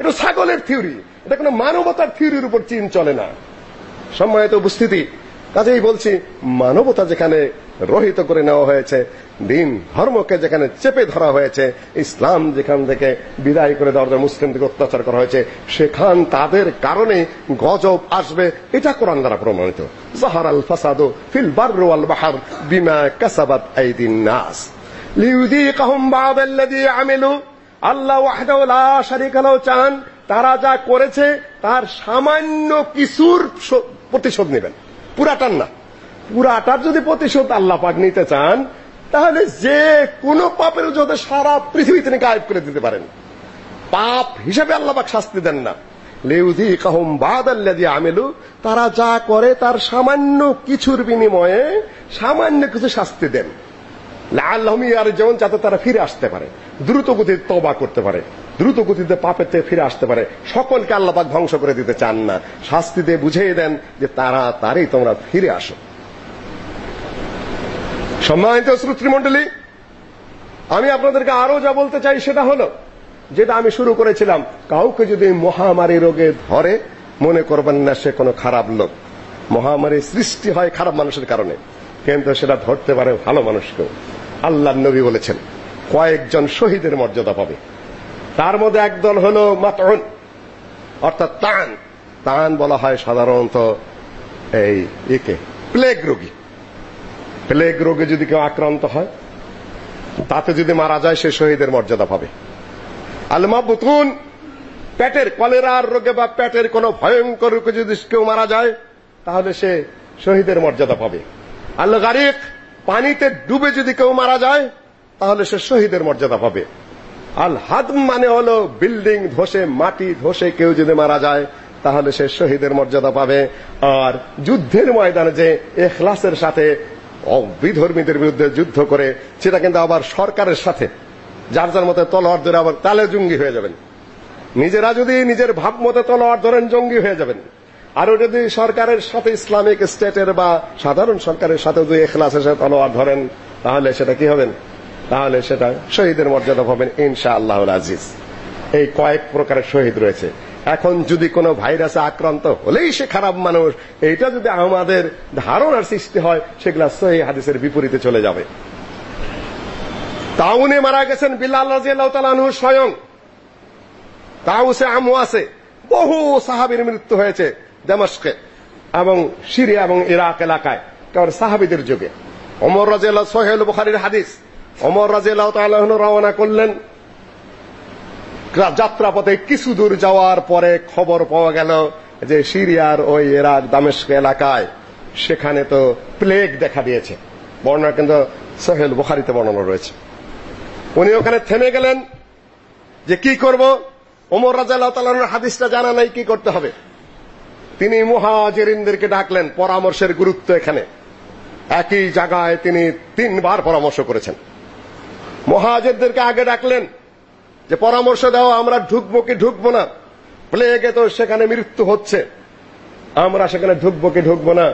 এটা ছাগলের থিওরি, এটা কোনো মানবতার থিওরির উপর চিন চলে না। সম্মানিত উপস্থিতি, কাজেই বলছি, মানবতা যেখানে রহিত করে নেওয়া হয়েছে, দিন ধর্মকে যেখানে চেপে ধরা হয়েছে, ইসলাম যেখান থেকে বিদায় করে দেওয়ার জন্য মুসলিমদেরকে অত্যাচার করা হয়েছে, সেখান তাদের কারণে গজব আসবে, এটা কোরআন দ্বারা প্রমাণিত। জাহার আল ফাসাদু ফিল বারর ওয়াল বাহর বিমা কাসাবাত আইদিন নাস। লিউযীকাহুম বা'দ আল্লাযী আমিলু আল্লাহ ওয়াহদাহু লা শারীকা লাহু চান, তারা যা করেছে তার সামান্য কিছুর প্রতিশোধ নেবেন। পুরাটার না। পুরাটার যদি প্রতিশোধ আল্লাহ পাক নিতে চান, তাহলে যে কোনো পাপের যদি সারা পৃথিবী তিনি গায়েব করে দিতে পারেন। পাপ হিসেবে আল্লাহ পাক শাস্তি দেন না। লেউদি কাহুম বাদাল্লাযী আমিলু তারা যা করে তার সামান্য কিছুর বিনিময়ে সামান্য কিছু শাস্তি দেন। লাআল্লাহুম ইয়ারজুন যাতে তারা ফিরে আসতে পারে। দ্রুত গতিতে তওবা করতে পারে। দ্রুত গতিতে পাপের থেকে ফিরে আসতে পারে। সকলকে আল্লাহ পাক ধ্বংস করে দিতে চান না। শাস্তি দিয়ে বুঝিয়ে দেন যে তারা তারই তোমরা ফিরে আসো। সম্মানিত শ্রোতৃমণ্ডলী আমি আপনাদেরকে আরও যা বলতে চাই সেটা হলো, যেটা আমি শুরু করেছিলাম, কাউকে যদি মহামারী রোগে ধরে, মনে করবেন না সে কোনো খারাপ লোক। মহামারী সৃষ্টি হয় খারাপ মানুষের কারণে, কিন্তু সেটা ধরতে পারে ভালো মানুষকেও। আল্লাহ নবী বলেছেন, কয়েকজন শহীদের মর্যাদা পাবে। তার মধ্যে একদল হলো মাতন অর্থাৎ তান। তান বলা হয় সাধারণত এই একে প্লেগ রোগী। প্লেগ রোগে যদি কেউ আক্রান্ত হয়, তাতে যদি মারা যায়, সে শহীদের মর্যাদা পাবে। আলমা বুতুন পেটের কলেরার রোগে বা পেটের কোনো ভয়ঙ্কর রোগে যদি কেউ মারা যায়, তাহলে সে শহীদের মর্যাদা পাবে। আল গারিক পানিতে ডুবে যদি কেউ মারা যায়, তাহলে সে শহীদের মর্যাদা পাবে। আল হাদম মানে হলো বিল্ডিং ধসে, মাটি ধসে কেউ যদি মারা যায়, তাহলে সে শহীদের মর্যাদা পাবে। আর যুদ্ধের ময়দানে যে এখলাসের সাথে বিধর্মীদের বিরুদ্ধে যুদ্ধ করে, সেটা কিন্তু আবার সরকারের সাথে। যার যার মতে তলোয়ার ধরে আবার তালে জঙ্গি হয়ে যাবেন। নিজেরা যদি নিজের ভাব মতে তলোয়ার ধরেন, জঙ্গি হয়ে যাবেন। আর যদি সরকারের সাথে ইসলামিক স্টেটের বা সাধারণ সরকারের সাথে যদি এখলাসের সাথে তলোয়ার ধরেন, তাহলে সেটা কি হবেন? তাহলে সেটা শহীদের মর্যাদা পাবেন ইনশা আল্লাহুল আজিজ। এই কয়েক প্রকারের শহীদ রয়েছে। এখন যদি কোনো ভাইরাসে আক্রান্ত হলেই সে খারাপ মানুষ। এইটা যদি আমাদের ধারণার সৃষ্টি হয়, সেগুলা সহি হাদিসের বিপরীতে চলে যাবে। তাউনে মারা গেছেন বিল্লাল রাদিয়াল্লাহু তাআলা আনহু স্বয়ং। তাউসে আমওয়াসে বহু সাহাবীর মৃত্যু হয়েছে। দামেস্কে এবং সিরিয়া এবং ইরাক এলাকায়, কারণ সাহাবীদের যুগে। ওমর রাদিয়াল্লাহু সোহেল বুখারীর হাদিস। ওমর রাদিয়াল্লাহু তাআলা রওনা করলেন। যাত্রাপথে কিছু দূর যাওয়ার পরে খবর পাওয়া গেল যে সিরিয়ার ওই ইরাক দামেস্ক এলাকায় সেখানে তো প্লেগ দেখা দিয়েছে। বর্ণনা কিন্তু সোহেল বুখারীতে বর্ণনা রয়েছে। উনি ওখানে থেমে গেলেন যে কি করব? ওমর রাদিয়াল্লাহু তাআলার হাদিসটা জানা নাই, কি করতে হবে? তিনি মুহাজিরিনদেরকে ডাকলেন পরামর্শের গুরুত্ব এখানে। একই জায়গায় তিনি তিনবার পরামর্শ করেছেন। মুহাজিরদেরকে আগে ডাকলেন যে, পরামর্শ দাও, আমরা ঢুকবো কি ঢুকবো না। প্লেগে তো সেখানে মৃত্যু হচ্ছে। আমরা সেখানে ঢুকবো কি ঢুকবো না।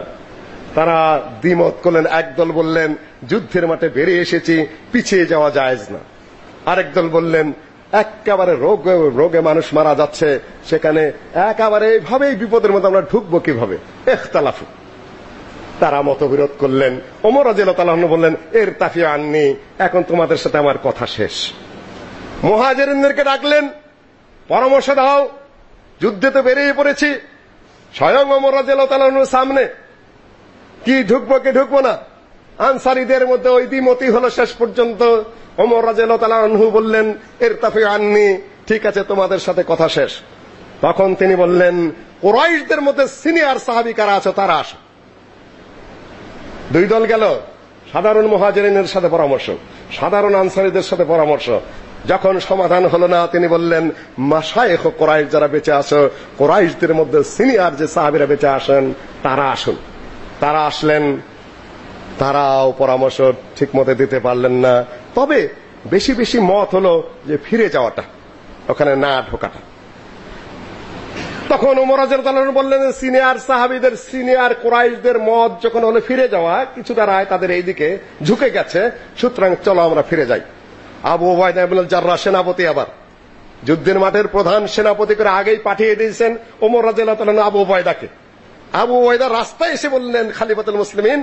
তারা দ্বিমত করলেন, একদল বললেন, যুদ্ধের মাঠে বেরিয়ে এসেছি, পিছিয়ে যাওয়া জায়েজ না। আরেক দল বললেন একেবারে রোগ, রোগে মানুষ মারা যাচ্ছে, সেখানে একেবারে এইভাবেই বিপদের মধ্যে আমরা ঢুকবো কীভাবে? এখতালাফু। তারা মতবিরোধ করলেন। ওমর রাদিয়াল্লাহু বললেন এর তাফি আননি, এখন তোমাদের সাথে আমার কথা শেষ। মুহাজিরিনদেরকে ডাকলেন, পরামর্শ দাও, যুদ্ধে তো বেরিয়ে পড়েছি। স্বয়ং ওমর রাদিয়াল্লাহু সামনে, কি ঢুকবো কি ঢুকবো না? আনসারীদের মধ্যে ওই দ্বিমতি হলো শেষ পর্যন্ত। ওমর রাদিয়াল্লাহু আনহু বললেন এর তাফি আননি, ঠিক আছে, তোমাদের সাথে কথা শেষ। তখন তিনি বললেন, কুরাইশদের মধ্যে সিনিয়র সাহাবী কারা আছে, তারা আসো। দুই দল গেল, সাধারণ মুহাজিরিনের সাথে পরামর্শ, সাধারণ আনসারীদের সাথে পরামর্শ। যখন সমাধান হলো না, তিনি বললেন, মাশায়েখ কোরাইশ যারা বেঁচে আছো, কোরাইশদের মধ্যে সিনিয়র যে সাহাবীরা বেঁচে আসেন, তারা আসুন। তারা আসলেন তারাও পরামর্শ ঠিকমতো দিতে পারলেন না। তবে বেশি বেশি মত হলো যে ফিরে যাওয়াটা, ওখানে না ঢোকাটা। তখন ওমর রাদিয়াল্লাহু বললেন, সিনিয়র সাহাবীদের, সিনিয়র কুরাইশদের মত যখন হলো ফিরে যাওয়া কিছু দাঁড়ায় তাদের এইদিকে ঝুঁকে গেছে, সুতরাং চলো আমরা ফিরে যাই। আবু ওবায়দা ইবনে সেনাপতি আবার। যুদ্ধের মাঠের প্রধান সেনাপতি করে আগেই পাঠিয়ে দিয়েছেন ওমর রাদিয়াল্লাহু আবু ওবায়দাকে আবু ওবায়দা রাস্তায় এসে বললেন, খালিফাতুল মুসলিমিন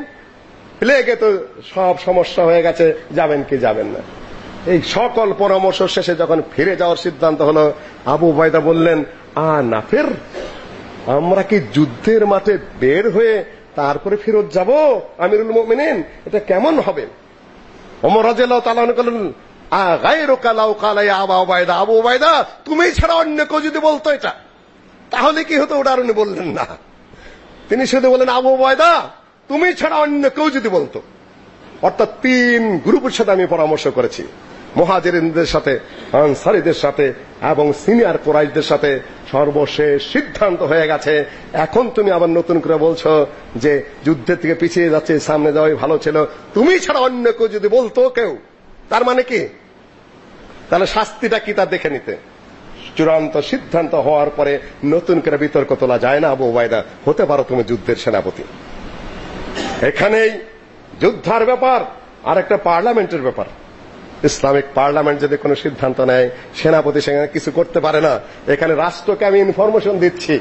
প্লেগে তো সব সমস্যা হয়ে গেছে, যাবেন কি যাবেন না। এই সকল পরামর্শ শেষে যখন ফিরে যাওয়ার সিদ্ধান্ত হলো, আবু ওবায়দা বললেন, আ নাফের আমরা কি যুদ্ধের মাঠে বের হয়ে তারপরে ফেরত যাব? আমিরুল মুমিনিন, এটা কেমন হবে? ওমর রাদিয়াল্লাহু তাআলা বললেন, আ গায়রুকা লাউ কালা ইয়া আবু ওবায়দা আবু ওবায়দা তুমি ছাড়া অন্য কেউ যদি বলতো এটা, তাহলে কি হতো? ওটা আর উনি বললেন না। তিনি শুধু বলেন আবু ওবায়দা তুমি ছাড়া অন্য কেউ যদি বলতো। অর্থাৎ তিন গ্রুপের সাথে আমি পরামর্শ করেছি। মুহাজিরিনদের সাথে, আনসারীদের সাথে এবং সিনিয়র কোরাইশদের সাথে সর্বশেষ সিদ্ধান্ত হয়ে গেছে। এখন তুমি আবার নতুন করে বলছো যে যুদ্ধের থেকে পিছিয়ে যাচ্ছে, সামনে যাওয়াই ভালো ছিল। তুমি ছাড়া অন্য কেউ যদি বলতো কেউ, তার মানে কি? তাহলে শাস্তিটা কি তা দেখে নিতে। চূড়ান্ত সিদ্ধান্ত হওয়ার পরে নতুন করে বিতর্ক তোলা যায় না, আবু ওবায়দা হতে পারো তুমি যুদ্ধের সেনাপতি। এখানেই যুদ্ধার ব্যাপার আর একটা পার্লামেন্টের ব্যাপার। ইসলামিক পার্লামেন্ট যদি কোনো সিদ্ধান্ত নেয়, সেনাপতি সেখানে কিছু করতে পারে না। এখানে রাষ্ট্রকে আমি ইনফরমেশন দিচ্ছি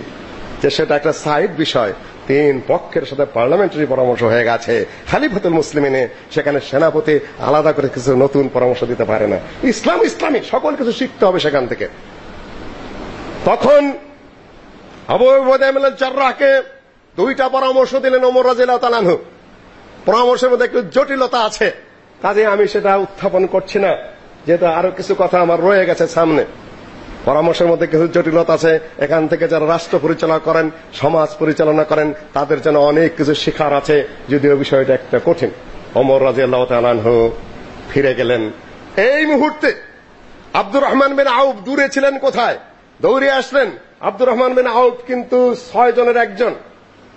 যে সেটা একটা সাইড বিষয়। তিন পক্ষের সাথে পার্লামেন্টারি পরামর্শ হয়ে গেছে। খালিফাতুল মুসলিমিনে সেখানে সেনাপতি আলাদা করে কিছু নতুন পরামর্শ দিতে পারে না। ইসলাম ইসলামিক সকল কিছু শিখতে হবে সেখান থেকে। তখন আবু ওবায়দা জাররাহকে দুইটা পরামর্শ দিলেন ওমর রাদিয়াল্লাহু তাআলা পরামর্শের মধ্যে একটু জটিলতা আছে। কাজে আমি সেটা উত্থাপন করছি না। যেহেতু আরও কিছু কথা আমার রয়ে গেছে সামনে। পরামর্শের মধ্যে কিছু জটিলতা আছে। এখান থেকে যারা রাষ্ট্র পরিচালনা করেন, সমাজ পরিচালনা করেন, তাদের জন্য অনেক কিছু শেখার আছে। যদিও বিষয়টা একটা কঠিন। ওমর রাদিয়াল্লাহু তাআলা ফিরে গেলেন। এই মুহূর্তে আব্দুর রহমান বিন আউফ দূরে ছিলেন কোথায়? দৌড়ে আসলেন। আব্দুর রহমান বিন আউফ কিন্তু ছয় জনের একজন।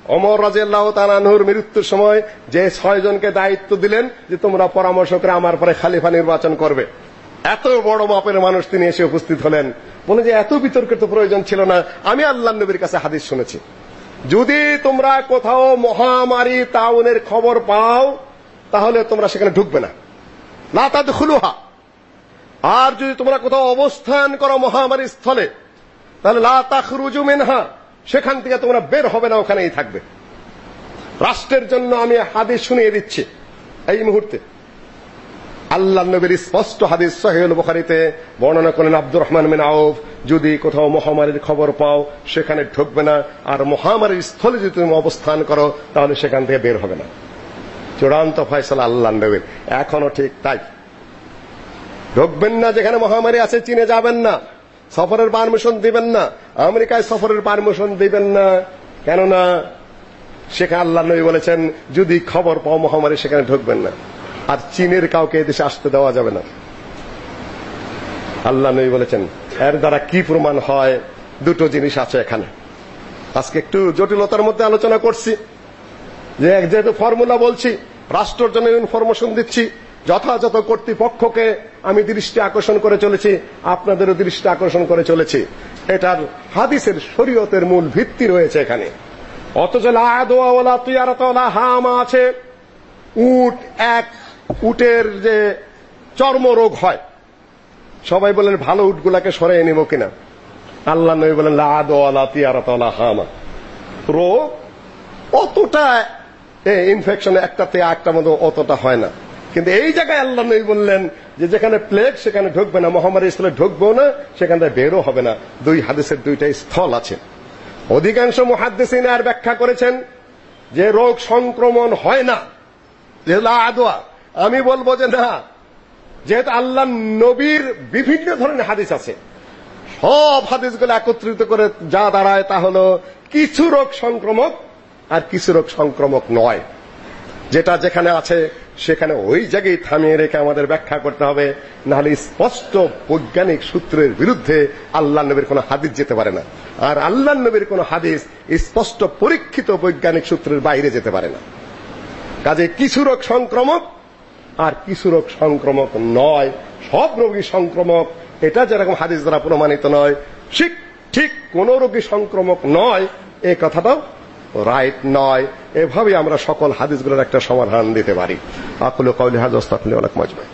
ওমর রাদিয়াল্লাহু তাআলার মৃত্যুর সময় যে ছয় জনকে দায়িত্ব দিলেন যে তোমরা পরামর্শ করে আমার পরে খলিফা নির্বাচন করবে। এত বড় মাপের মানুষ তিনি এসে উপস্থিত হলেন। বলে যে এত বিতর্কের তো প্রয়োজন ছিল না। আমি আল্লাহ নবীর কাছে হাদিস শুনেছি। যদি তোমরা কোথাও মহামারী তাউনের খবর পাও, তাহলে তোমরা সেখানে ঢুকবে না। লা তাদখুলুহা। আর যদি তোমরা কোথাও অবস্থান করো মহামারী স্থলে, তাহলে লা তাখরুজু মিনহা। সেখান থেকে তোমরা বের হবে না, ওখানেই থাকবে। রাষ্ট্রের জন্য আমি হাদিস শুনিয়ে দিচ্ছি এই মুহূর্তে। আল্লাহ নবীর স্পষ্ট হাদিস সহিহুল বুখারীতে বর্ণনা করেন আব্দুর রহমান বিন আউফ, যদি কোথাও মহামারীর খবর পাও, সেখানে ঢুকবে না। আর মহামারীর স্থলে যদি তুমি অবস্থান করো, তাহলে সেখান থেকে বের হবে না। চূড়ান্ত ফয়সালা আল্লাহ নবীর। এখনও ঠিক তাই। ঢুকবেন না যেখানে মহামারী আছে, চীনে যাবেন না। সফরের পারমিশন দিবেন না। আমেরিকায় সফরের পারমিশন দিবেন না। কেননা, সেখানে আল্লাহ নবী বলেছেন, যদি খবর পাও মহামারী, সেখানে ঢুকবেন না। আর চীনের কাউকে এদেশে আসতে দেওয়া যাবে না। আল্লাহ নবী বলেছেন, এর দ্বারা কি প্রমাণ হয়? দুটো জিনিস আছে এখানে। আজকে একটু জটিলতার মধ্যে আলোচনা করছি। যে এক যেহেতু ফর্মুলা বলছি, রাষ্ট্রের জন্য ইনফরমেশন দিচ্ছি যথাযথ কর্তৃপক্ষকে আমি দৃষ্টি আকর্ষণ করে চলেছি, আপনাদেরও দৃষ্টি আকর্ষণ করে চলেছি। এটার হাদিসের শরীয়তের মূল ভিত্তি রয়েছে এখানে। অথচ লাদোয়া ওলা তুয়ারাত ওলা হামা আছে। উট এক, উটের যে চর্মরোগ হয়। সবাই বলেন, ভালো উটগুলাকে সরিয়ে নিব কিনা? আল্লাহ নবী বলেন লাদোয়ালা তিয়ারাতলা হামা। রোগ অতটা ইনফেকশন একটাতে একটা মতো অতটা হয় না। কিন্তু এই জায়গায় আল্লাহ নবী বললেন যে যেখানে প্লেগ সেখানে ঢুকবে না। মহামারী স্থলে ঢুকবো না, সেখান থেকে বেরও হবে না। দুই হাদিসের দুইটাই স্থল আছে। অধিকাংশ মুহাদ্দিসিন আর ব্যাখ্যা করেছেন যে রোগ সংক্রমণ হয় না। আদোয়া আমি বলব যে না। যেহেতু আল্লাহ নবীর বিভিন্ন ধরনের হাদিস আছে। সব হাদিসগুলো একত্রিত করে যা দাঁড়ায় তা হলো কিছু রোগ সংক্রমক আর কিছু রোগ সংক্রমক নয়। যেটা যেখানে আছে সেখানে ওই জায়গায় থামিয়ে রেখে আমাদের ব্যাখ্যা করতে হবে। নাহলে স্পষ্ট বৈজ্ঞানিক সূত্রের বিরুদ্ধে আল্লাহ নবীর কোনো হাদিস যেতে পারে না। আর আল্লাহ নবীর কোনো হাদিস স্পষ্ট পরীক্ষিত বৈজ্ঞানিক সূত্রের বাইরে যেতে পারে না। কাজে কিছু রোগ সংক্রমক আর কিছু রোগ সংক্রমক নয়। সব রোগী সংক্রমক। এটা যেরকম হাদিস দ্বারা প্রমাণিত নয়, ঠিক ঠিক কোন রোগী সংক্রমক নয়। এই কথাটাও রাইট নয়। এভাবে আমরা সকল হাদিসগুলোর একটা সমাধান দিতে পারি। আকুলু কাউলি হাজ আস্তাগফিরু ওয়া লাকুম আজমাইন।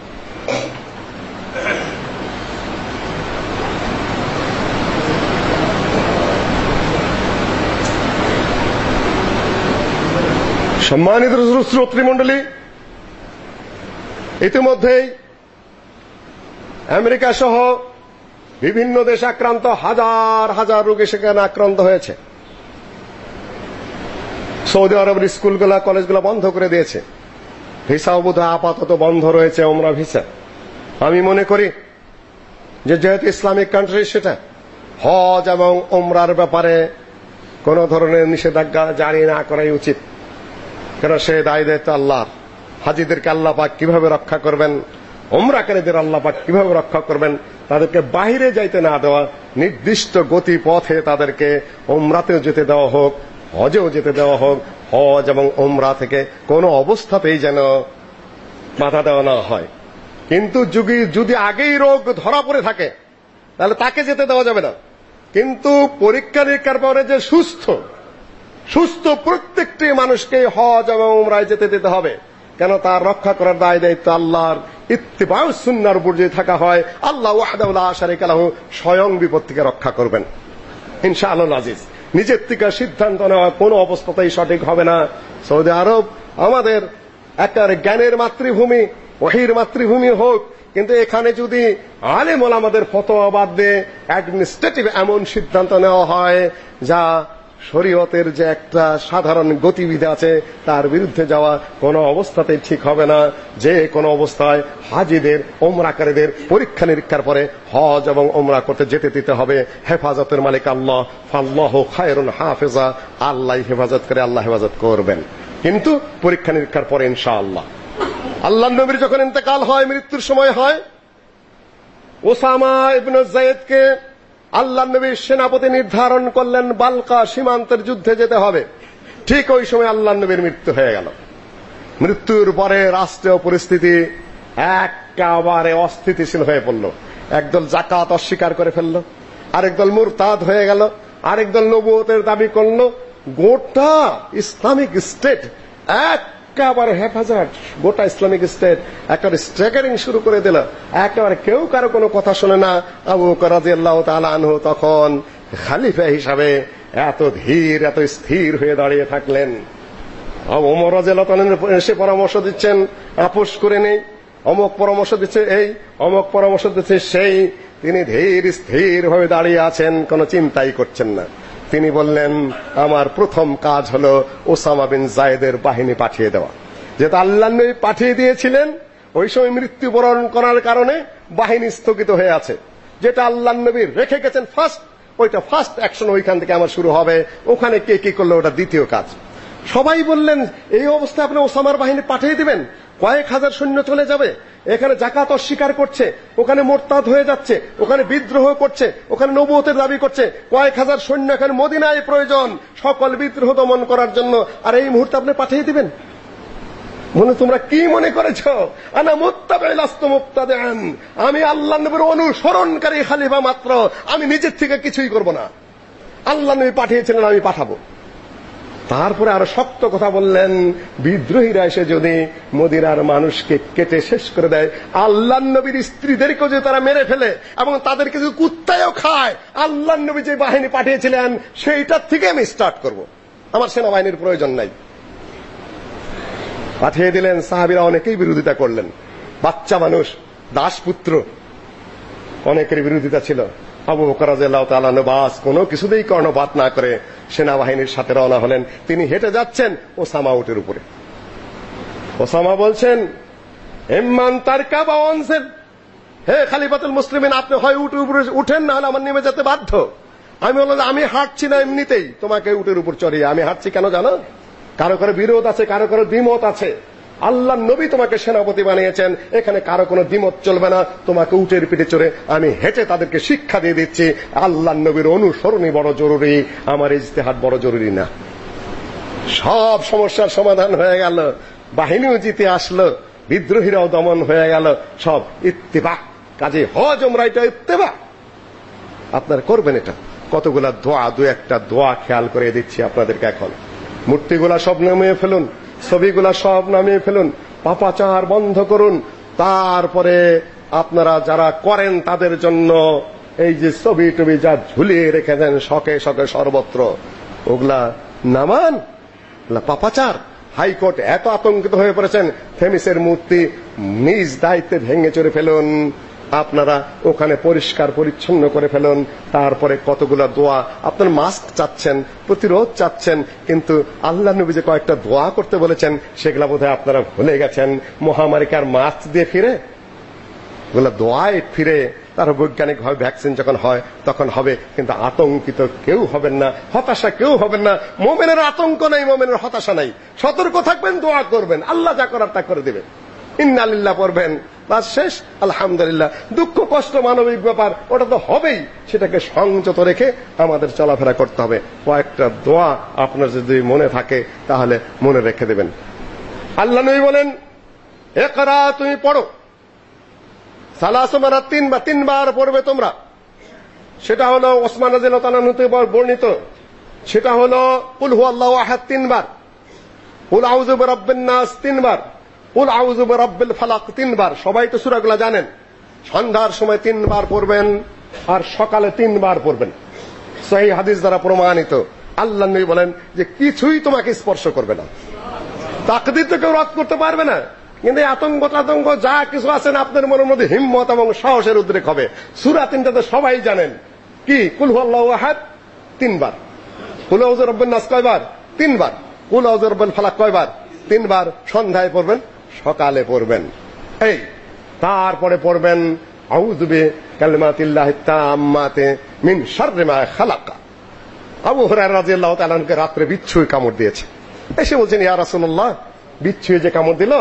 সম্মানিত শ্রোতৃমণ্ডলী, ইতিমধ্যেই আমেরিকা সহ বিভিন্ন দেশ আক্রান্ত, হাজার হাজার রোগী সেখানে আক্রান্ত হয়েছে। সৌদি আরবের স্কুলগুলা, কলেজগুলো বন্ধ করে দিয়েছে। ভিসা বোধ আপাতত বন্ধ রয়েছে ওমরা ভিসা। আমি মনে করি যে যেহেতু ইসলামিক কান্ট্রি সেটা, হজ এবং ওমরার ব্যাপারে কোন ধরনের নিষেধাজ্ঞা জারি না করাই উচিত। কেন সে দায় দায়িত্ব আল্লাহর। হাজিদেরকে আল্লাহ পাক কীভাবে রক্ষা করবেন? ওমরাকারীদের আল্লাহ পাক কীভাবে রক্ষা করবেন? তাদেরকে বাহিরে যাইতে না দেওয়া, নির্দিষ্ট গতি পথে তাদেরকে ওমরাতেও যেতে দেওয়া হোক হজেও যেতে দেওয়া হোক, হজ এবং ওমরা থেকে কোনো অবস্থাতেই যেন বাধা দেওয়া না হয়। কিন্তু যুগি যদি আগেই রোগ ধরা পড়ে থাকে, তাহলে তাকে যেতে দেওয়া যাবে না। কিন্তু পরীক্ষা নিরীক্ষার পরে যে সুস্থ সুস্থ প্রত্যেকটি মানুষকে হজ এবং উমরায় যেতে দিতে হবে, কেন তার রক্ষা করার দায় দায়িত্ব আল্লাহর। ইত্তিবাউ সুন্নার উপর যদি থাকা হয়, আল্লাহ ওয়াহদাহু লা শারীকা লাহু স্বয়ং বিপত্তিকে রক্ষা করবেন। ইনশাআল্লাহ, আজিজ। নিজের থেকে সিদ্ধান্ত নেওয়া কোনো অবস্থাতেই সঠিক হবে না। সৌদি আরব আমাদের একার জ্ঞানের মাতৃভূমি, ওহির মাতৃভূমি হোক, কিন্তু এখানে যদি আলেম ওলামাদের ফতোয়া বাদ দিয়ে অ্যাডমিনিস্ট্রেটিভ এমন সিদ্ধান্ত নেওয়া হয়, যা শরীয়তের যে একটা সাধারণ গতিবিধি আছে, তার বিরুদ্ধে যাওয়া কোনো অবস্থাতেই ঠিক হবে না। যে কোনো অবস্থায় হাজিদের, ওমরাকারীদের পরীক্ষা নিরীক্ষার পরে হজ এবং ওমরা করতে যেতে দিতে হবে। হেফাজতের মালিক আল্লাহ। ফাল্লাহ খায়রুন হাফেজা। আল্লাহ হেফাজত করে আল্লাহ হেফাজত করবেন। কিন্তু পরীক্ষা নিরীক্ষার পরে ইনশাআল্লাহ। আল্লাহ নবীর যখন ইন্তেকাল হয়, মৃত্যুর সময় হয়, ওসামা ইবনে যায়েদকে আল্লাহ নবীর সেনাপতি নির্ধারণ করলেন বালকা সীমান্তের যুদ্ধে যেতে হবে। ঠিক ওই সময় আল্লাহ নবীর মৃত্যু হয়ে গেল। মৃত্যুর পরে রাষ্ট্রীয় পরিস্থিতি একেবারে অস্থিতিশীল হয়ে পড়ল। একদল জাকাত অস্বীকার করে ফেলল, আরেক দল মুরতাদ হয়ে গেল, আরেক দল নবুয়তের দাবি করল, গোটা ইসলামিক স্টেট এক একেবারে হেফাজত গোটা ইসলামিক স্টেট একেবারে স্ট্রাইকারিং শুরু করে দিল। একেবারে কেউ কারও কোনো কথা শুনে না। আবু বকর রাদিয়াল্লাহু তাআলা আনহু তখন খালিফা হিসাবে এত ধীর, এত স্থির হয়ে দাঁড়িয়ে থাকলেন। ওমর রাদিয়াল্লাহু তাআলা এসে পরামর্শ দিচ্ছেন, আপোষ করে নেই। অমক পরামর্শ দিচ্ছে এই, অমক পরামর্শ দিচ্ছে সেই। তিনি ধীর স্থির হয়ে দাঁড়িয়ে আছেন, কোনো চিন্তাই করছেন না। তিনি বললেন, আমার প্রথম কাজ হলো ওসামা বিন জায়েদের বাহিনী পাঠিয়ে দেওয়া। যেটা আল্লাহ নবী পাঠিয়ে দিয়েছিলেন, ওই সময় মৃত্যুবরণ করার কারণে বাহিনী স্থগিত হয়ে আছে। যেটা আল্লাহ নবী রেখে গেছেন ফার্স্ট, ওইটা ফার্স্ট অ্যাকশন ওইখান থেকে আমার শুরু হবে। ওখানে কে কি করল, ওটা দ্বিতীয় কাজ। সবাই বললেন, এই অবস্থায় আপনি ওসামার বাহিনী পাঠিয়ে দিবেন। কয়েক হাজার সৈন্য চলে যাবে। এখানে জাকাত অস্বীকার করছে। ওখানে মোরতাদ হয়ে যাচ্ছে। ওখানে বিদ্রোহ করছে। ওখানে নবুয়তের দাবি করছে। কয়েক হাজার সৈন্য এখানে মদিনায় প্রয়োজন। সকল বিদ্রোহ দমন করার জন্য। আর এই মুহূর্তে আপনি পাঠিয়ে দিবেন। মনে, তোমরা কি মনে করেছ? আনা মুত্তাবিলাস্ত মুক্তাদান আমি আল্লাহ নবীর অনুসরণকারী খালিফা মাত্র। আমি নিজের থেকে কিছুই করব না। আল্লাহ নবী পাঠিয়েছিলেন, আমি পাঠাবো। তারপরে আরও শক্ত কথা বললেন, বিদ্রোহীরা এসে যদি মদিনার মানুষকে কেটে শেষ করে দেয়, আল্লাহ নবীর স্ত্রীদেরকেও যে তারা মেরে ফেলে এবং তাদেরকে যদি কুত্তায়ও খায়, আল্লাহ নবী যে বাহিনী পাঠিয়েছিলেন, সেইটার থেকে আমি স্টার্ট করব। আমার সেনাবাহিনীর প্রয়োজন নাই। পাঠিয়ে দিলেন, সাহাবিরা অনেকেই বিরোধিতা করলেন। বাচ্চা মানুষ, দাসপুত্র, অনেকের বিরোধিতা ছিল। আবু বকর রাদিয়াল্লাহু তাআলা বাস কোনো কিছুতেই কর্ণপাত না করে সেনাবাহিনীর সাথে রওনা হলেন। তিনি হেঁটে যাচ্ছেন ওসামা উটের উপরে। ওসামা বলছেন, ইম্মান তারকা বা অনসেন হে খালিফাতুল মুসলিমিন, আপনি হয় উটের উপরে উঠেন না হলে আমার নেমে যেতে বাধ্য। আমি বললাম, আমি হাঁটছি না এমনিতেই। তোমাকে উটের উপর চড়িয়ে আমি হাঁটছি কেন জানো? কারও কারও বিরোধ আছে, কারও কারও দ্বিমত আছে। আল্লাহ নবী তোমাকে সেনাপতি বানিয়েছেন। এখানে কারও কোনো দ্বিমত চলবে না। তোমাকে উটের পিঠে চড়ে আমি হেঁটে তাদেরকে শিক্ষা দিয়ে দিচ্ছি আল্লাহ নবীর অনুসরণই বড় জরুরি। আমার ইজতেহাদ বড় জরুরি না। সব সমস্যার সমাধান হয়ে গেল। বাহিনীও জিতে আসলো, বিদ্রোহীরাও দমন হয়ে গেল। সব ইত্তেফাক কাজে হজ ওমরা এটা ইত্তেফাক আপনারা করবেন এটা। কতগুলা দোয়া, দু একটা দোয়া খেয়াল করে দিচ্ছি আপনাদেরকে এখন। মূর্তিগুলা সব নামিয়ে ফেলুন। ছবিগুলা সব নামিয়ে ফেলুন, পাপাচার বন্ধ করুন। তারপরে আপনারা যারা করেন তাদের জন্য এই যে ছবি টবি যা ঝুলিয়ে রেখে দেন শখে শখে সর্বত্র, ওগুলা নামান। পাপাচার। হাইকোর্ট এত আতঙ্কিত হয়ে পড়েছেন, থেমিসের মূর্তি নিজ দায়িত্বে ভেঙে চড়ে ফেলুন। আপনারা ওখানে পরিষ্কার, পরিচ্ছন্ন করে ফেলুন। তারপরে কতগুলা দোয়া। আপনার মাস্ক চাচ্ছেন, প্রতিরোধ চাচ্ছেন, কিন্তু আল্লাহ নবী যে কয়েকটা দোয়া করতে বলেছেন, সেগুলা বোধহয় আপনারা ভুলে গেছেন। মহামারীকে আর মাস্ক দিয়ে ফিরে? দোয়ায় ফিরে। তার বৈজ্ঞানিক ভাবে ভ্যাকসিন যখন হয়, তখন হবে। কিন্তু আতঙ্কিত কেউ হবেন না, হতাশা কেউ হবেন না। মোমেনের আতঙ্ক নাই, মোমেনের হতাশা নাই। সতর্ক থাকবেন, দোয়া করবেন। আল্লাহ যা করার তা করে দেবেন। ইন্নালিল্লাহ পড়বেন। বাস শেষ, আলহামদুলিল্লাহ। দুঃখ, কষ্ট, মানবিক ব্যাপার, ওটা তো হবেই। সেটাকে সংযত রেখে আমাদের চলাফেরা করতে হবে। কয়েকটা দোয়া আপনার যদি মনে থাকে, তাহলে মনে রেখে দেবেন। আল্লাহ নবী বলেন, একরা তুমি পড়ো। সালাসমারা তিনবার তিনবার পড়বে তোমরা। সেটা হলো ওসমান রাদিয়াল্লাহু বর্ণিত। সেটা হলো, কুল হুয়াল্লাহু আহাদ তিনবার। কুল আউযু বিরাব্বিন নাস তিনবার। কুল আউযু বিরাব্বিল ফালাক তিনবার। সবাই তো সূরাগুলো জানেন। সন্ধ্যার সময় তিনবার পড়বেন আর সকালে তিনবার পড়বেন। সহিহ হাদিস দ্বারা প্রমাণিত। আল্লাহ নবী বলেন যে কিছুই তোমাকে স্পর্শ করবে না। তাকদির তো কেউ রদ করতে পারবে না। কিন্তু আতঙ্ক আতঙ্ক যা কিছু আছেন আপনার মনের মধ্যে হিম্মত এবং সাহসের উদ্রেক হবে। সূরা তিনটা তো সবাই জানেন। কি? কুল হুয়াল্লাহু আহাদ, তিনবার। কুল আউযু রাব্বিন নাস, কয়বার? তিনবার। কুল আউযু রাব্বিল ফালাক, কয়বার? তিনবার সন্ধ্যায় পড়বেন। সকালে পড়বেন। এই, তারপরে পড়বেন, আউযু বি কালিমাতিল্লাহি তাম্মাতে মিন শাররি মা খালাকা। আবু হুরায়রা রাদিয়াল্লাহু তাআলাকে রাত্রে বিচ্ছুই কামড় দিয়েছে। এসে বলছেন, ইয়া রাসূলুল্লাহ, বিচ্ছুই যে কামড় দিল?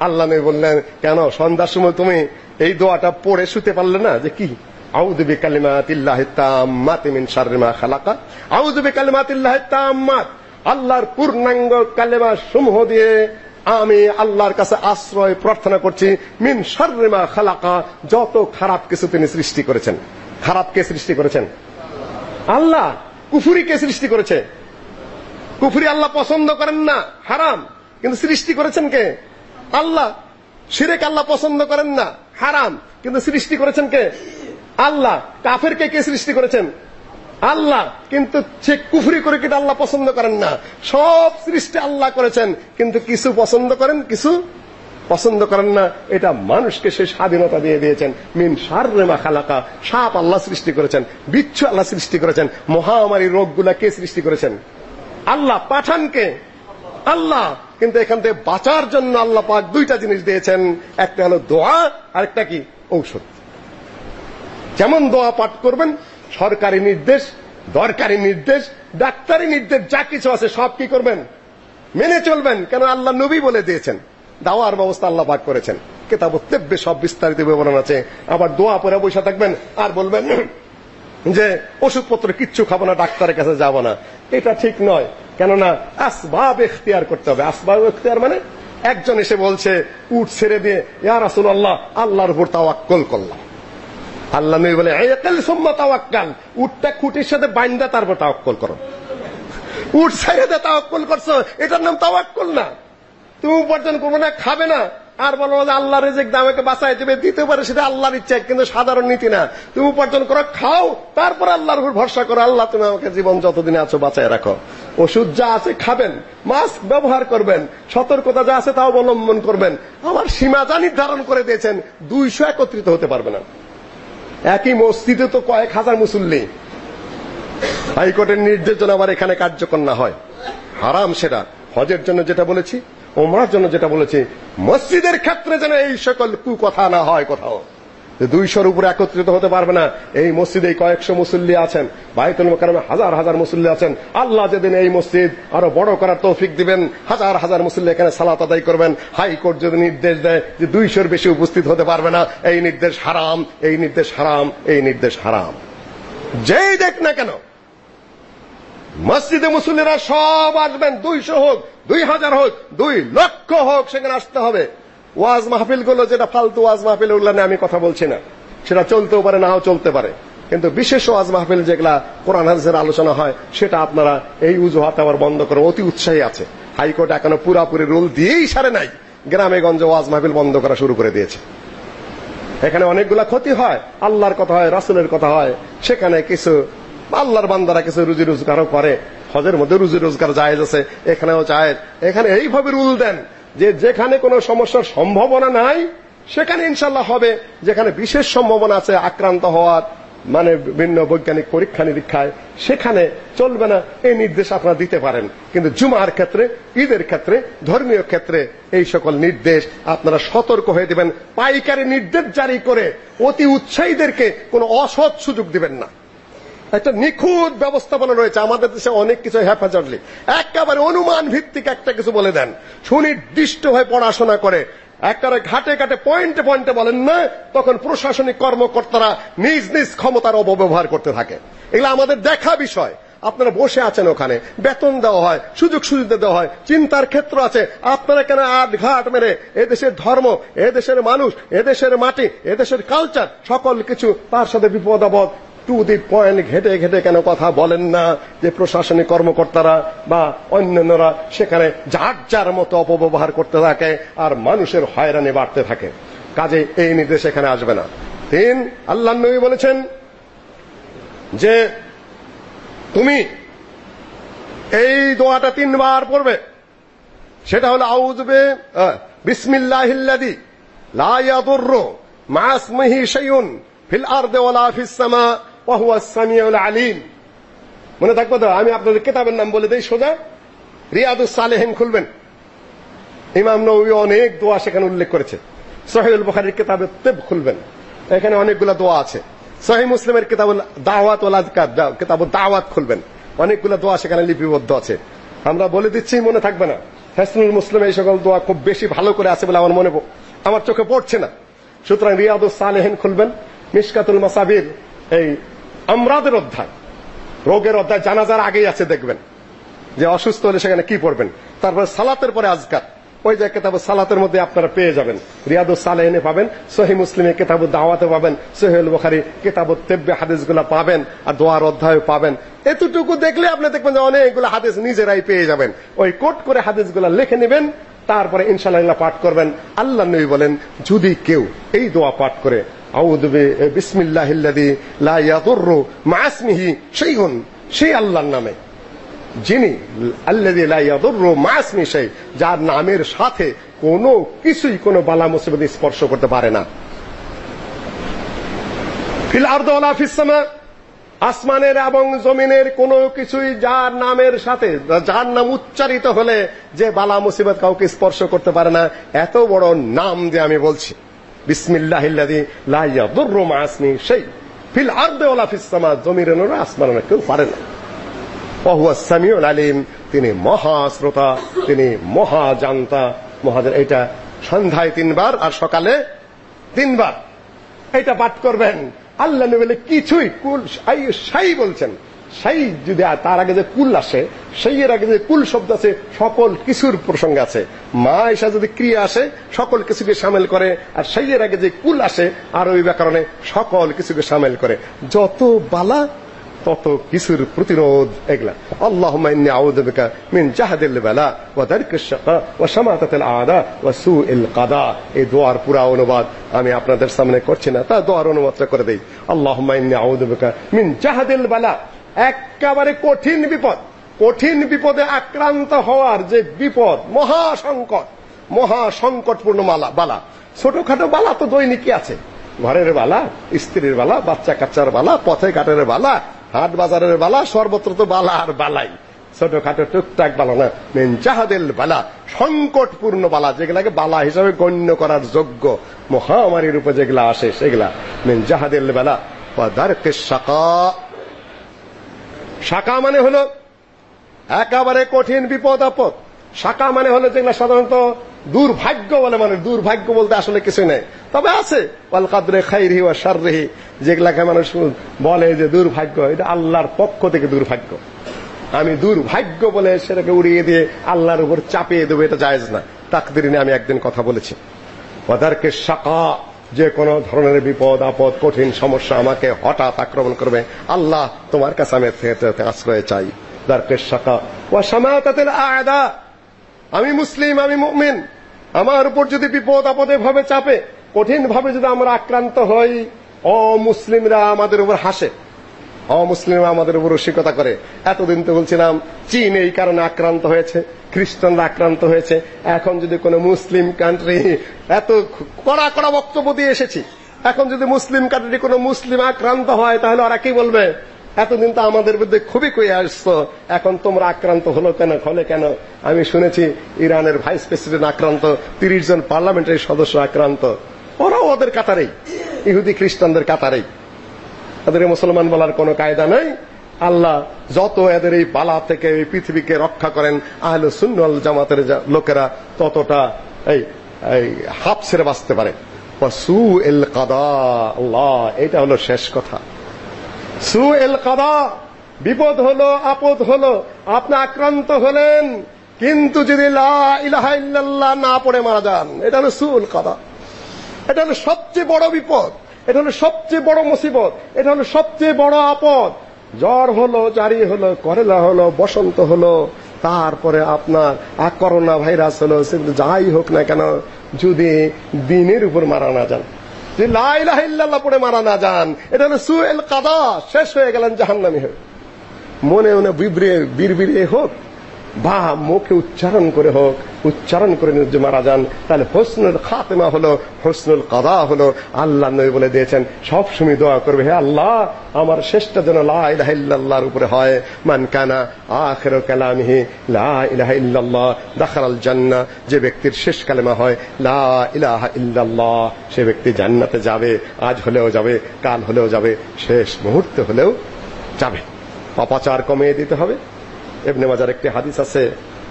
আল্লাহ নবী বললেন, কেন, সন্ধ্যার সময় তুমি এই দোয়াটা পড়ে শুতে পারলে না যে কি? আউযু বিকালিমাতিল্লাহি তাম্মাতি মিন শাররি মা খালাকা। আউযু বিকালিমাতিল্লাহি তাম্মাত, আল্লাহর পূর্ণাঙ্গ কালেমা সমূহ দিয়ে আমি আল্লাহর কাছে আশ্রয় প্রার্থনা করছি, মিন শাররি খালাকা, যত খারাপ কিছু তিনি সৃষ্টি করেছেন। খারাপ কে সৃষ্টি করেছেন? আল্লাহ। কুফুরি কে সৃষ্টি করেছে? কুফরি আল্লাহ পছন্দ করেন না, হারাম। কিন্তু সৃষ্টি করেছেন কে? আল্লাহ। শিরেক আল্লাহ পছন্দ করেন না, হারাম। কিন্তু সৃষ্টি করেছেন কে? আল্লাহ। কাফেরকে কে সৃষ্টি করেছেন? আল্লাহ। কিন্তু সে কুফরি করে কেটে আল্লাহ পছন্দ করেন না। সব সৃষ্টি আল্লাহ করেছেন, কিন্তু কিছু পছন্দ করেন, কিছু পছন্দ করেন না। এটা মানুষকে সে স্বাধীনতা দিয়ে দিয়েছেন। মিন সাররেমা খালাকা। সাপ আল্লাহ সৃষ্টি করেছেন, বিচ্ছু আল্লাহ সৃষ্টি করেছেন, মহামারী রোগগুলা কে সৃষ্টি করেছেন? আল্লাহ পাঠানকে আল্লাহ। কিন্তু এখান থেকে বাঁচার জন্য আল্লাহ পাক দুইটা জিনিস দিয়েছেন। একটা হলো দোয়া, আরেকটা কি? ঔষধ। যেমন দোয়া পাঠ করবেন সরকারি নির্দেশ, দরকারি নির্দেশ, ডাক্তারি নির্দেশ, যা কিছু আছে সব কি করবেন? মেনে চলবেন, কেন আল্লাহ নবী বলে দিয়েছেন। দাওয়ার ব্যবস্থা আল্লাহ পাক করেছেন। কেতাব তেব্বে সব বিস্তারিত বিবরণ আছে। আবার দোয়া পরে বসে থাকবেন, আর বলবেন যে, ওষুধপত্র কিচ্ছু খাব না, ডাক্তারের কাছে যাব না। এটা ঠিক নয়। কেননা, আসবাব এখতিয়ার করতে হবে। আসবাব এখতিয়ার মানে একজন এসে বলছে উঠ ছেড়ে দিয়ে, ইয়া রাসূলুল্লাহ, আল্লাহর উপর তাওয়াক্কুল করলাম। আল্লাহ নবী বলে আয়াকাল সুম্মা তাওয়াক্কাল। উটটা খুঁটির সাথে বাইন্দা, তারপর তাওয়াক্কুল করো। উঠ ছেড়ে দে, তাওয়াক্কুল করছ। এটার নাম তাওয়াক্কুল না। তুমি উপার্জন করবে না, খাবে না। আর বলো যে আল্লাহ রেজেক দামেকে বাঁচাই দেবে দিতে পারে সেটা আল্লাহর ইচ্ছা, কিন্তু সাধারণ নীতি না। তুমি উপার্জন করো, খাও। তারপর আল্লাহর উপর ভরসা করো, আল্লাহ তুমি আমাকে জীবন যতদিন আছো বাঁচায় রাখো। ওষুধ যা আছে খাবেন, মাস্ক ব্যবহার করবেন, সতর্কতা যা আছে তা অবলম্বন করবেন। আমার সীমা যা নির্ধারণ করে দিয়েছেন, দুইশো একত্রিত হতে পারবে না। একই মসজিদে তো কয়েক হাজার মুসল্লি। হাইকোর্টের নির্দেশ আবার এখানে কার্যকর না হয়। হারাম সেটা। হজের জন্য যেটা বলেছি ওমরার জন্য যেটা বলেছি, মসজিদের ক্ষেত্রে যেন এই সকল কুকথা না হয় কোথাও। দুইশোর উপরে একত্রিত হতে পারবে না। এই মসজিদে কয়েকশো মুসল্লি আছেন, বাইতুল মোকারমে হাজার হাজার মুসল্লি আছেন। আল্লাহ যেদিন এই মসজিদ আরও বড় করার তৌফিক দিবেন, হাজার হাজার মুসল্লি এখানে সালাত আদায় করবেন। হাইকোর্ট যদি নির্দেশ দেয় যে দুইশোর বেশি উপস্থিত হতে পারবে না, এই নির্দেশ হারাম, এই নির্দেশ হারাম, এই নির্দেশ হারাম। যেই দেখ না কেন, মসজিদে মুসল্লিরা সব আসবেন, দুইশো হোক, দুই হাজার হোক, দুই লক্ষ হোক, সেখানে আসতে হবে। ওয়াজ মাহফিলগুলো যেটা ফালতু ওয়াজ মাহফিল ওগুলো নিয়ে আমি কথা বলছি না। সেটা চলতেও পারে, নাও চলতে পারে। কিন্তু বিশেষ ওয়াজ মাহফিল যেগুলা কোরআন হাদিসের আলোচনা হয়, সেটা আপনারা এই উজুহাত আবার বন্ধ করে অতি উৎসাহী আছে। হাইকোর্ট এখনও পুরাপুরি রুল দিয়েই সারে নাই। গ্রামে গঞ্জে ওয়াজ মাহফিল বন্ধ করা শুরু করে দিয়েছে। এখানে অনেকগুলা ক্ষতি হয়, আল্লাহর কথা হয়, রাসুলের কথা হয়। সেখানে কিছু আল্লাহর বান্দারা কিছু রুজি রোজগারও করে। হজের মধ্যে রুজি রোজগার জায়েজ আছে, এখানেও জায়েজ। এখানে এইভাবে রুল দেন। যে যেখানে কোনো সমস্যার সম্ভাবনা নাই, সেখানে ইনশাল্লাহ হবে। যেখানে বিশেষ সম্ভাবনা আছে, আক্রান্ত হওয়ার মানে বিভিন্ন বৈজ্ঞানিক পরীক্ষা নিরীক্ষায়, সেখানে চলবে না। এই নির্দেশ আপনারা দিতে পারেন। কিন্তু জুমার ক্ষেত্রে, ঈদের ক্ষেত্রে, ধর্মীয় ক্ষেত্রে এই সকল নির্দেশ আপনারা সতর্ক হয়ে দিবেন। পাইকারি নির্দেশ জারি করে অতি উৎসাহীদেরকে কোনো অসৎ সুযোগ দিবেন না। একটা নিখুঁত ব্যবস্থাপনা রয়েছে। আমাদের দেশে অনেক কিছু হ্যাফাজটলি একেবারে অনুমান ভিত্তিক একটা কিছু বলে দেন। সুনির্দিষ্ট হয়ে পড়াশোনা করে। একেবারে ঘাটে ঘাটে, পয়েন্টে পয়েন্টে বলেন না, তখন প্রশাসনিক কর্মকর্তারা নিজ নিজ ক্ষমতার অপব্যবহার করতে থাকে। এগুলো আমাদের দেখা বিষয়। আপনারা বসে আছেন ওখানে। বেতন দেওয়া হয়, সুযোগ সুবিধা দেওয়া হয়, চিন্তার ক্ষেত্র আছে। আপনারা কেন আট ঘাট মেরে এদেশের ধর্ম, এদেশের মানুষ, এদেশের মাটি, এদেশের কালচার সকল কিছু তার সাথে বিপদ আপদ টু দি পয়েন্ট ঘেটে ঘেটে কেন কথা বলেন না? যে প্রশাসনিক কর্মকর্তারা বা অন্যান্যরা সেখানে যার যার মতো অপব্যবহার করতে থাকে আর মানুষের হয়রানি বাড়তে থাকে। কাজে এই নির্দেশ এখানে আসবে না। তিন আল্লাহ নবী বলেছেন যে তুমি এই দোয়াটা তিনবার পড়বে। সেটা হলো আউযবে বিসমিল্লাহিল্লাযী লা ইয়াদুররু মা ইসমিহি শাইউন ফিল আরদি ওয়ালা ফিস সামা। ওয়া হুয়াস সামিউল আলিম। মনে থাকবে তো? আমি আপনাদের কিতাবের নাম বলে দেই, সোজা। রিয়াদুস সালেহিন খুলবেন। ইমাম নবী অনেক দোয়া সেখানে উল্লেখ করেছে। সহিহুল বুখারীর কিতাবে তেব খুলবেন। এখানে অনেকগুলো দোয়া আছে। সহিহ মুসলিমের কিতাবুল দাওয়াত ওয়াল আযকার কিতাবুল দাওয়াত খুলবেন। অনেকগুলো দোয়া সেখানে লিপিবদ্ধ আছে। আমরা বলে দিচ্ছি, মনে থাকবে না। হাসনুল মুসলিম এই সকল দোয়া খুব বেশি ভালো করে আছে বলে আমার মনে আমার চোখে পড়ছে না। সুতরাং রিয়াদুস সালেহিন খুলবেন। মিশকাতুল মাসাবির, এই আমরাদের অধ্যায়। রোগের অধ্যায়, জানাজার আগেই আছে, দেখবেন। যে অসুস্থ হলে সেখানে কি পড়বেন? তারপরে সালাতের পরে আজকার। ওই যে কেতাব সালাতের মধ্যে আপনারা পেয়ে যাবেন। রিয়াদুস সালেহিনে পাবেন সহি মুসলিমে কেতাব দাওয়াতে পাবেন সহিউল বুখারী কেতাব তেব্বে হাদিসগুলো পাবেন, আর দোয়ার অধ্যায় পাবেন। এতটুকু দেখলে আপনি দেখবেন যে অনেকগুলো হাদিস নিজেরাই পেয়ে যাবেন। ওই কোট করে হাদিসগুলো লিখে নেবেন, তারপরে ইনশাআল্লাহ পাঠ করবেন। আল্লাহ নবী বলেন, যদি কেউ এই দোয়া পাঠ করে আউযু বিসমিল্লাহিল্লাযী লা ইয়াদুররু মা ইসমিহি শাইউন। সেই আল্লাহর নামে। যিনি আল্লাযী লা ইয়াদুররু মা শাই যার নামের সাথে কোনো কিছুই কোনো বালা মুসিবত স্পর্শ করতে পারে না। ফিল আরদি ওয়ালা ফিস সামা, আসমানের এবং জমিনের কোনো কিছুই যার নামের সাথে, যার নাম উচ্চারিত হলে যে বালা মুসিবত কাউকে স্পর্শ করতে পারে না, এত বড় নাম যে আমি বলছি। বিসমিল্লাহিল্লাযী লা ইয়াদুররু মা শাই ফিল আরদি ওয়ালা ফিস সামা আসমানের কেউ পারে না। ওহুয়া সামিউল তিনি মহা শ্রোতা, তিনি মহা জানতা। মহাদের এটা সন্ধ্যায় তিনবার আর সকালে তিনবার। এটা পাঠ করবেন। আল্লাহ নবী কিছুই কুল সাই বলছেন। সাই যদি তার আগে যে কুল আসে, সেই এর আগে যে কুল শব্দ আছে, সকল কিছুর প্রসঙ্গ আছে। মা এসা যদি ক্রিয়া আসে, সকল কিছুকে সামিল করে, আর সেই এর আগে যে কুল আসে, আর ওই ব্যাকরণে সকল কিছুকে সামিল করে। যত বালা, তত কিছুর প্রতিরোধ এগুলা। আল্লাহুম্মা ইন্নী আউযু মিন জাহদিল বালা ওয়া দারকিশ শাকা ওয়া শামাতাতিল কাদা। এই দোয়ার পুরো অনুবাদ আমি আপনাদের সামনে করছি না। তা দোয়ার অনুবাদটা করে দেই। আল্লাহুম্মা ইন্নী আউযু মিন জাহদিল বালা একেবারে কঠিন বিপদ। কঠিন বিপদে আক্রান্ত হওয়ার যে বিপদ মহা সংকট মহা সংকটপূর্ণ মালা, বালা। ছোটখাটো বালা তো দৈনিকই আছে। ঘরের বালা, স্ত্রীর বালা বাচ্চা কাচ্চার বালা, পথে ঘাটের বালা, হাট বাজারের বালা, সর্বত্র তো বালা আর বালাই। ছোটখাটো টুকটাক বালা না মেন জাহাদেল বালা, সংকটপূর্ণ বালা, যেগুলাকে বালা হিসাবে গণ্য করার যোগ্য মহামারীর উপর যেগুলা আসে, সেগুলা। মেন জাহাদেল বালা বা দারকে শাকা শাকা মানে হলো একেবারে কঠিন বিপদ আপদ। শাকা মানে হলো যেগুলা সাধারণত দুর্ভাগ্য বলে মানে দুর্ভাগ্য বলতে আসলে কিছু নেই। তবে আছে, ওয়াল কাদরে খাইরি ওয়া শাররিহি, যেগুলাকে মানুষ বলে যে দুর্ভাগ্য, এটা আল্লাহর পক্ষ থেকে দুর্ভাগ্য। আমি দুর্ভাগ্য বলে সেটাকে উড়িয়ে দিয়ে আল্লাহর উপর চাপিয়ে দেবো, এটা জায়েজ না। তাকদির নিয়ে আমি একদিন কথা বলেছি। ওয়াদারকে শাকা যে কোন ধরনের বিপদ, আপদ, কঠিন সমস্যা আমাকে হঠাৎ আক্রমণ করবে, আল্লাহ তোমার কাছে আমি আশ্রয় চাই। ও আয়দা আমি মুসলিম, আমি মুমিন। আমার উপর যদি বিপদ, আপদে ভাবে চাপে কঠিন ভাবে যদি আমরা আক্রান্ত হই অমুসলিমরা আমাদের উপর হাসে অমুসলিমরা আমাদের উপর রসিকতা করে। এতদিন তো বলছিলাম, চীন এই কারণে আক্রান্ত হয়েছে, খ্রিস্টানরা আক্রান্ত হয়েছে। এখন যদি কোনো মুসলিম কান্ট্রি এত কড়া কড়া বক্তব্য দিয়ে এসেছি। এখন যদি মুসলিম কান্ট্রি কোনো মুসলিম আক্রান্ত হয়, তাহলে ওরা কি বলবে? এতদিন তো আমাদের বিরুদ্ধে খুবই কই আসছো, এখন তোমরা আক্রান্ত হলো কেন, হলে কেন? আমি শুনেছি ইরানের ভাইস প্রেসিডেন্ট আক্রান্ত, তিরিশ জন পার্লামেন্টারি সদস্য আক্রান্ত। ওরাও ওদের কাতারেই, ইহুদি খ্রিস্টানদের কাতারেই। এদের মুসলমান বলার কোনো কায়দা নেই। আল্লাহ যত এদের এই বালা থেকে এই পৃথিবীকে রক্ষা করেন, আহলে সুন্নাল জামাতের লোকেরা ততটা এই এই হাফ ছেড়ে বাঁচতে পারে। সু এল কাদা, আল্লাহ এটা হলো শেষ কথা। সু এল কাদা, বিপদ হলো, আপদ হলো, আপনি আক্রান্ত হলেন, কিন্তু যদি লা ইলাহা ইল্লাল্লাহ না পড়ে মারা যান, এটা হলো সুল কাদা। এটা হলো সবচেয়ে বড় বিপদ। এটা হলো সবচেয়ে বড় মুসিবত, এটা হলো সবচেয়ে বড় আপদ। জ্বর হলো, জারি হলো, করেলা হলো, বসন্ত হলো, তারপরে আপনার করোনা ভাইরাস হলো যাই হোক না কেন, যদি দিনের উপর মারা না যান। যে লাইলাহ ইল্লাল্লাহ পড়ে মারা না যান, এটা হলো সুয়েল কাদা, শেষ হয়ে গেলেন জাহান্নামী হয়ে। মনে মনে বিবরিয়ে বিড়বিড়িয়ে হোক বা মুখে উচ্চারণ করে হোক, উচ্চারণ করে যদি মারা যান তাহলে হোসনুল খাতেমা হলো, হোসনুল কাদা হলো, আল্লাহ নবী বলে দিয়েছেন সব সময় দোয়া করবে, হে আল্লাহ, আমার শেষটা যেন লা ইল্লাল্লাহর উপরে হয়। মান কানা আখিরু কালামিহি, লা ইলাহা ইল্লাল্লাহ, দাখালাল যে ব্যক্তির শেষ কালেমা হয়, লা ইলাহা ইল্লাল্লাহ, সে ব্যক্তি জান্নাতে যাবে, আজ হলেও যাবে, কাল হলেও যাবে, শেষ মুহূর্তে হলেও যাবে। পাপাচার কমিয়ে দিতে হবে। ইবনে মাজার একটি হাদিস আছে,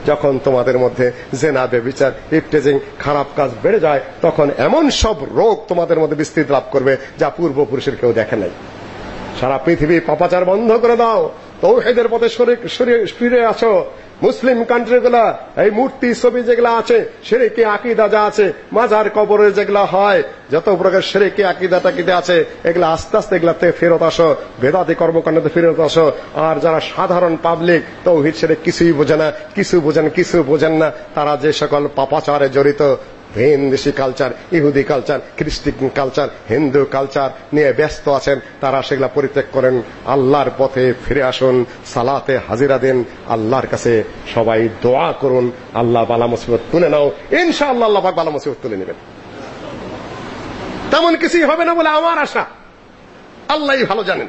যখন তোমাদের মধ্যে জেনা, বেবিচার ইফটেজিং খারাপ কাজ বেড়ে যায়, তখন এমন সব রোগ তোমাদের মধ্যে বিস্তৃত লাভ করবে যা পূর্বপুরুষের কেউ দেখে নাই। সারা পৃথিবী পাপাচার বন্ধ করে দাও, তৌহিদের পথে ফিরে আসো মুসলিম কান্ট্রিগুলা এই মূর্তি ছবি যেগুলা আছে, সেরেকি আকিদা যা আছে, মাজার কবরে যেগুলা হয়, যত প্রকার সেরেকি আকিদা টাকিদা আছে, এগুলা আস্তে আস্তে এগুলাতে ফেরত আসো, বেদাতি কর্মকাণ্ডতে ফেরত আসো, আর যারা সাধারণ পাবলিক তৌহিদ সেরে কিছুই বোঝে না, কিছু বোঝেন কিছু বোঝেন না, তারা যে সকল পাপাচারে জড়িত ভিন দেশি কালচার ইহুদি culture Christian culture Hindu culture নিয়ে ব্যস্ত আছেন, তারা সেগুলা পরিত্যাগ করেন। আল্লাহর পথে ফিরে আসুন, সালাতে হাজিরা দেন, আল্লাহর কাছে সবাই দোয়া করুন। আল্লাহ বালা মুসিবত তুলে নাও। ইনশাআল্লাহ আল্লাহ বালা মুসিবত তুলে নেবেন। তেমন কিছুই হবে না বলে আমার আশা। আল্লাহই ভালো জানেন।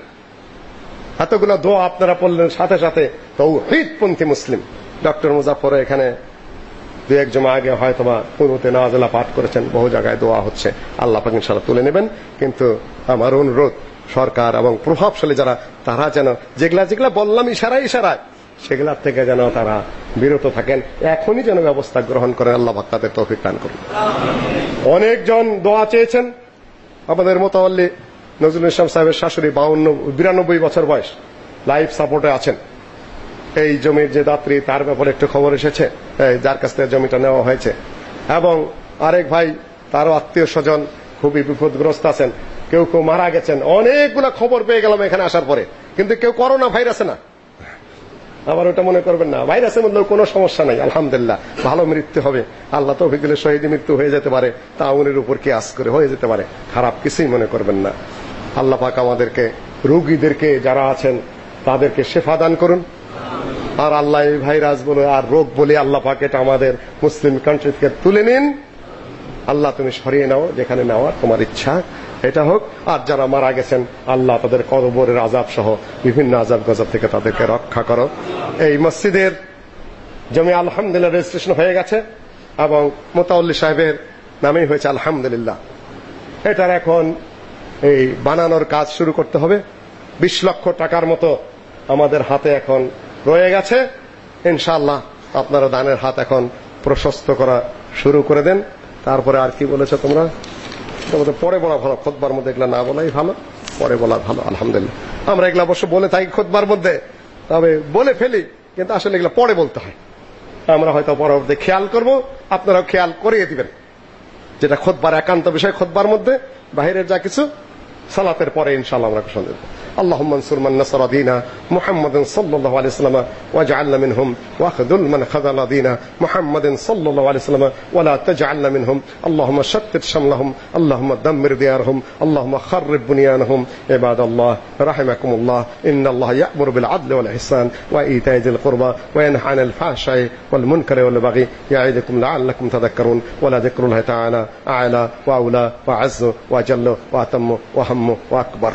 এতগুলো দোয়া আপনারা পড়লেন সাথে সাথে তৌহিদপন্থী মুসলিম। ডক্টর মুজাফর এখানে দু এক জমা আগে হয়তোবা পূর্বতে নাজেলা পাঠ করেছেন, বহু জায়গায় দোয়া হচ্ছে। আল্লাহ পাক ইনশাআল্লাহ তুলে নেবেন। কিন্তু আমার অনুরোধ, সরকার এবং প্রভাবশালী যারা, তারা যেন যেগুলা যেগুলা বললাম ইশারা ইশারায় সেগুলার থেকে যেন তারা বিরত থাকেন। এখনই যেন ব্যবস্থা গ্রহণ করেন আল্লাহ পাক তাদের তৌফিক দান করুন। অনেকজন দোয়া চেয়েছেন। আমাদের মোতাল্লি নজরুল ইসলাম সাহেবের শাশুড়ি বাউন্ন, বিরানব্বই বছর বয়স। লাইফ সাপোর্টে আছেন। এই জমির যে দাত্রী, তার ব্যাপারে একটু খবর এসেছে। যার কাছ থেকে জমিটা নেওয়া হয়েছে। এবং আরেক ভাই, তারও আত্মীয় স্বজন খুবই বিপদগ্রস্ত আছেন। কেউ কেউ মারা গেছেন। অনেকগুলো খবর পেয়ে গেলাম এখানে আসার পরে। কিন্তু কেউ করোনা ভাইরাসে না। আবার ওটা মনে করবেন না। ভাইরাসের মধ্যে কোনো সমস্যা নাই, আলহামদুলিল্লাহ। ভালো মৃত্যু হবে। আল্লাহ তো গেলে শহীদ মৃত্যু হয়ে যেতে পারে। তা তাউনের উপর কি আস করে হয়ে যেতে পারে? খারাপ কিছুই মনে করবেন না। আল্লাহ পাক আমাদেরকে, রোগীদেরকে যারা আছেন, তাদেরকে শেফা দান করুন। আর আল্লাহ এই ভাইরাস বলে আর রোগ বলে আল্লাহ পাক এটা আমাদের মুসলিম কান্ট্রি থেকে তুলে নিন। আল্লাহ তুমি সরিয়ে নাও, যেখানে নেওয়ার তোমার ইচ্ছা, এটা হোক। আর যারা মারা গেছেন, আল্লাহ তাদের কবরের আজাব সহ বিভিন্ন আজাব গজাব থেকে তাদেরকে রক্ষা করো। এই মসজিদের জমি আলহামদুলিল্লাহ রেজিস্ট্রেশন হয়ে গেছে এবং মোতাউল্লি সাহেবের নামেই হয়েছে আলহামদুলিল্লাহ। এটার এখন এই বানানোর কাজ শুরু করতে হবে। বিশ লক্ষ টাকার মতো আমাদের হাতে এখন রয়ে গেছে। ইনশাআল্লাহ আপনারা দানের হাত এখন প্রশস্ত করা শুরু করে দেন। তারপরে আর কি বলেছ তোমরা? তোমাদের পরে বলা ভালো, খোদবার মধ্যে এগুলা না বলাই ভালো, পরে বলা ভালো, আলহামদুলিল্লাহ। আমরা এগুলা অবশ্য বলে থাকি খোদবার মধ্যে, তবে বলে ফেলি, কিন্তু আসলে এগুলা পরে বলতে হয়। আমরা হয়তো পরবর্তী খেয়াল করব, আপনারাও খেয়াল করিয়ে দিবেন। যেটা খোদবার একান্ত বিষয়, খোদবার মধ্যে, বাহিরের যা কিছু, সালাতের পরে ইনশাআল্লাহ আমরা দেব اللهم انصر من نصر دينا محمد صلى الله عليه وسلم واجعلنا منهم واخذل من خذل دينا محمد صلى الله عليه وسلم ولا تجعلنا منهم. اللهم شتت شملهم اللهم دمر ديارهم اللهم خرب بنيانهم. عباد الله رحمكم الله. إن الله يأمر بالعدل والإحسان وإيتاء ذي القربى وينهى عن الفحشاء والمنكر والبغي يعظكم لعلكم تذكرون. ولذكر الله تعالى أعلى وأولى وأعز وأجل وأتم وهم وأكبر.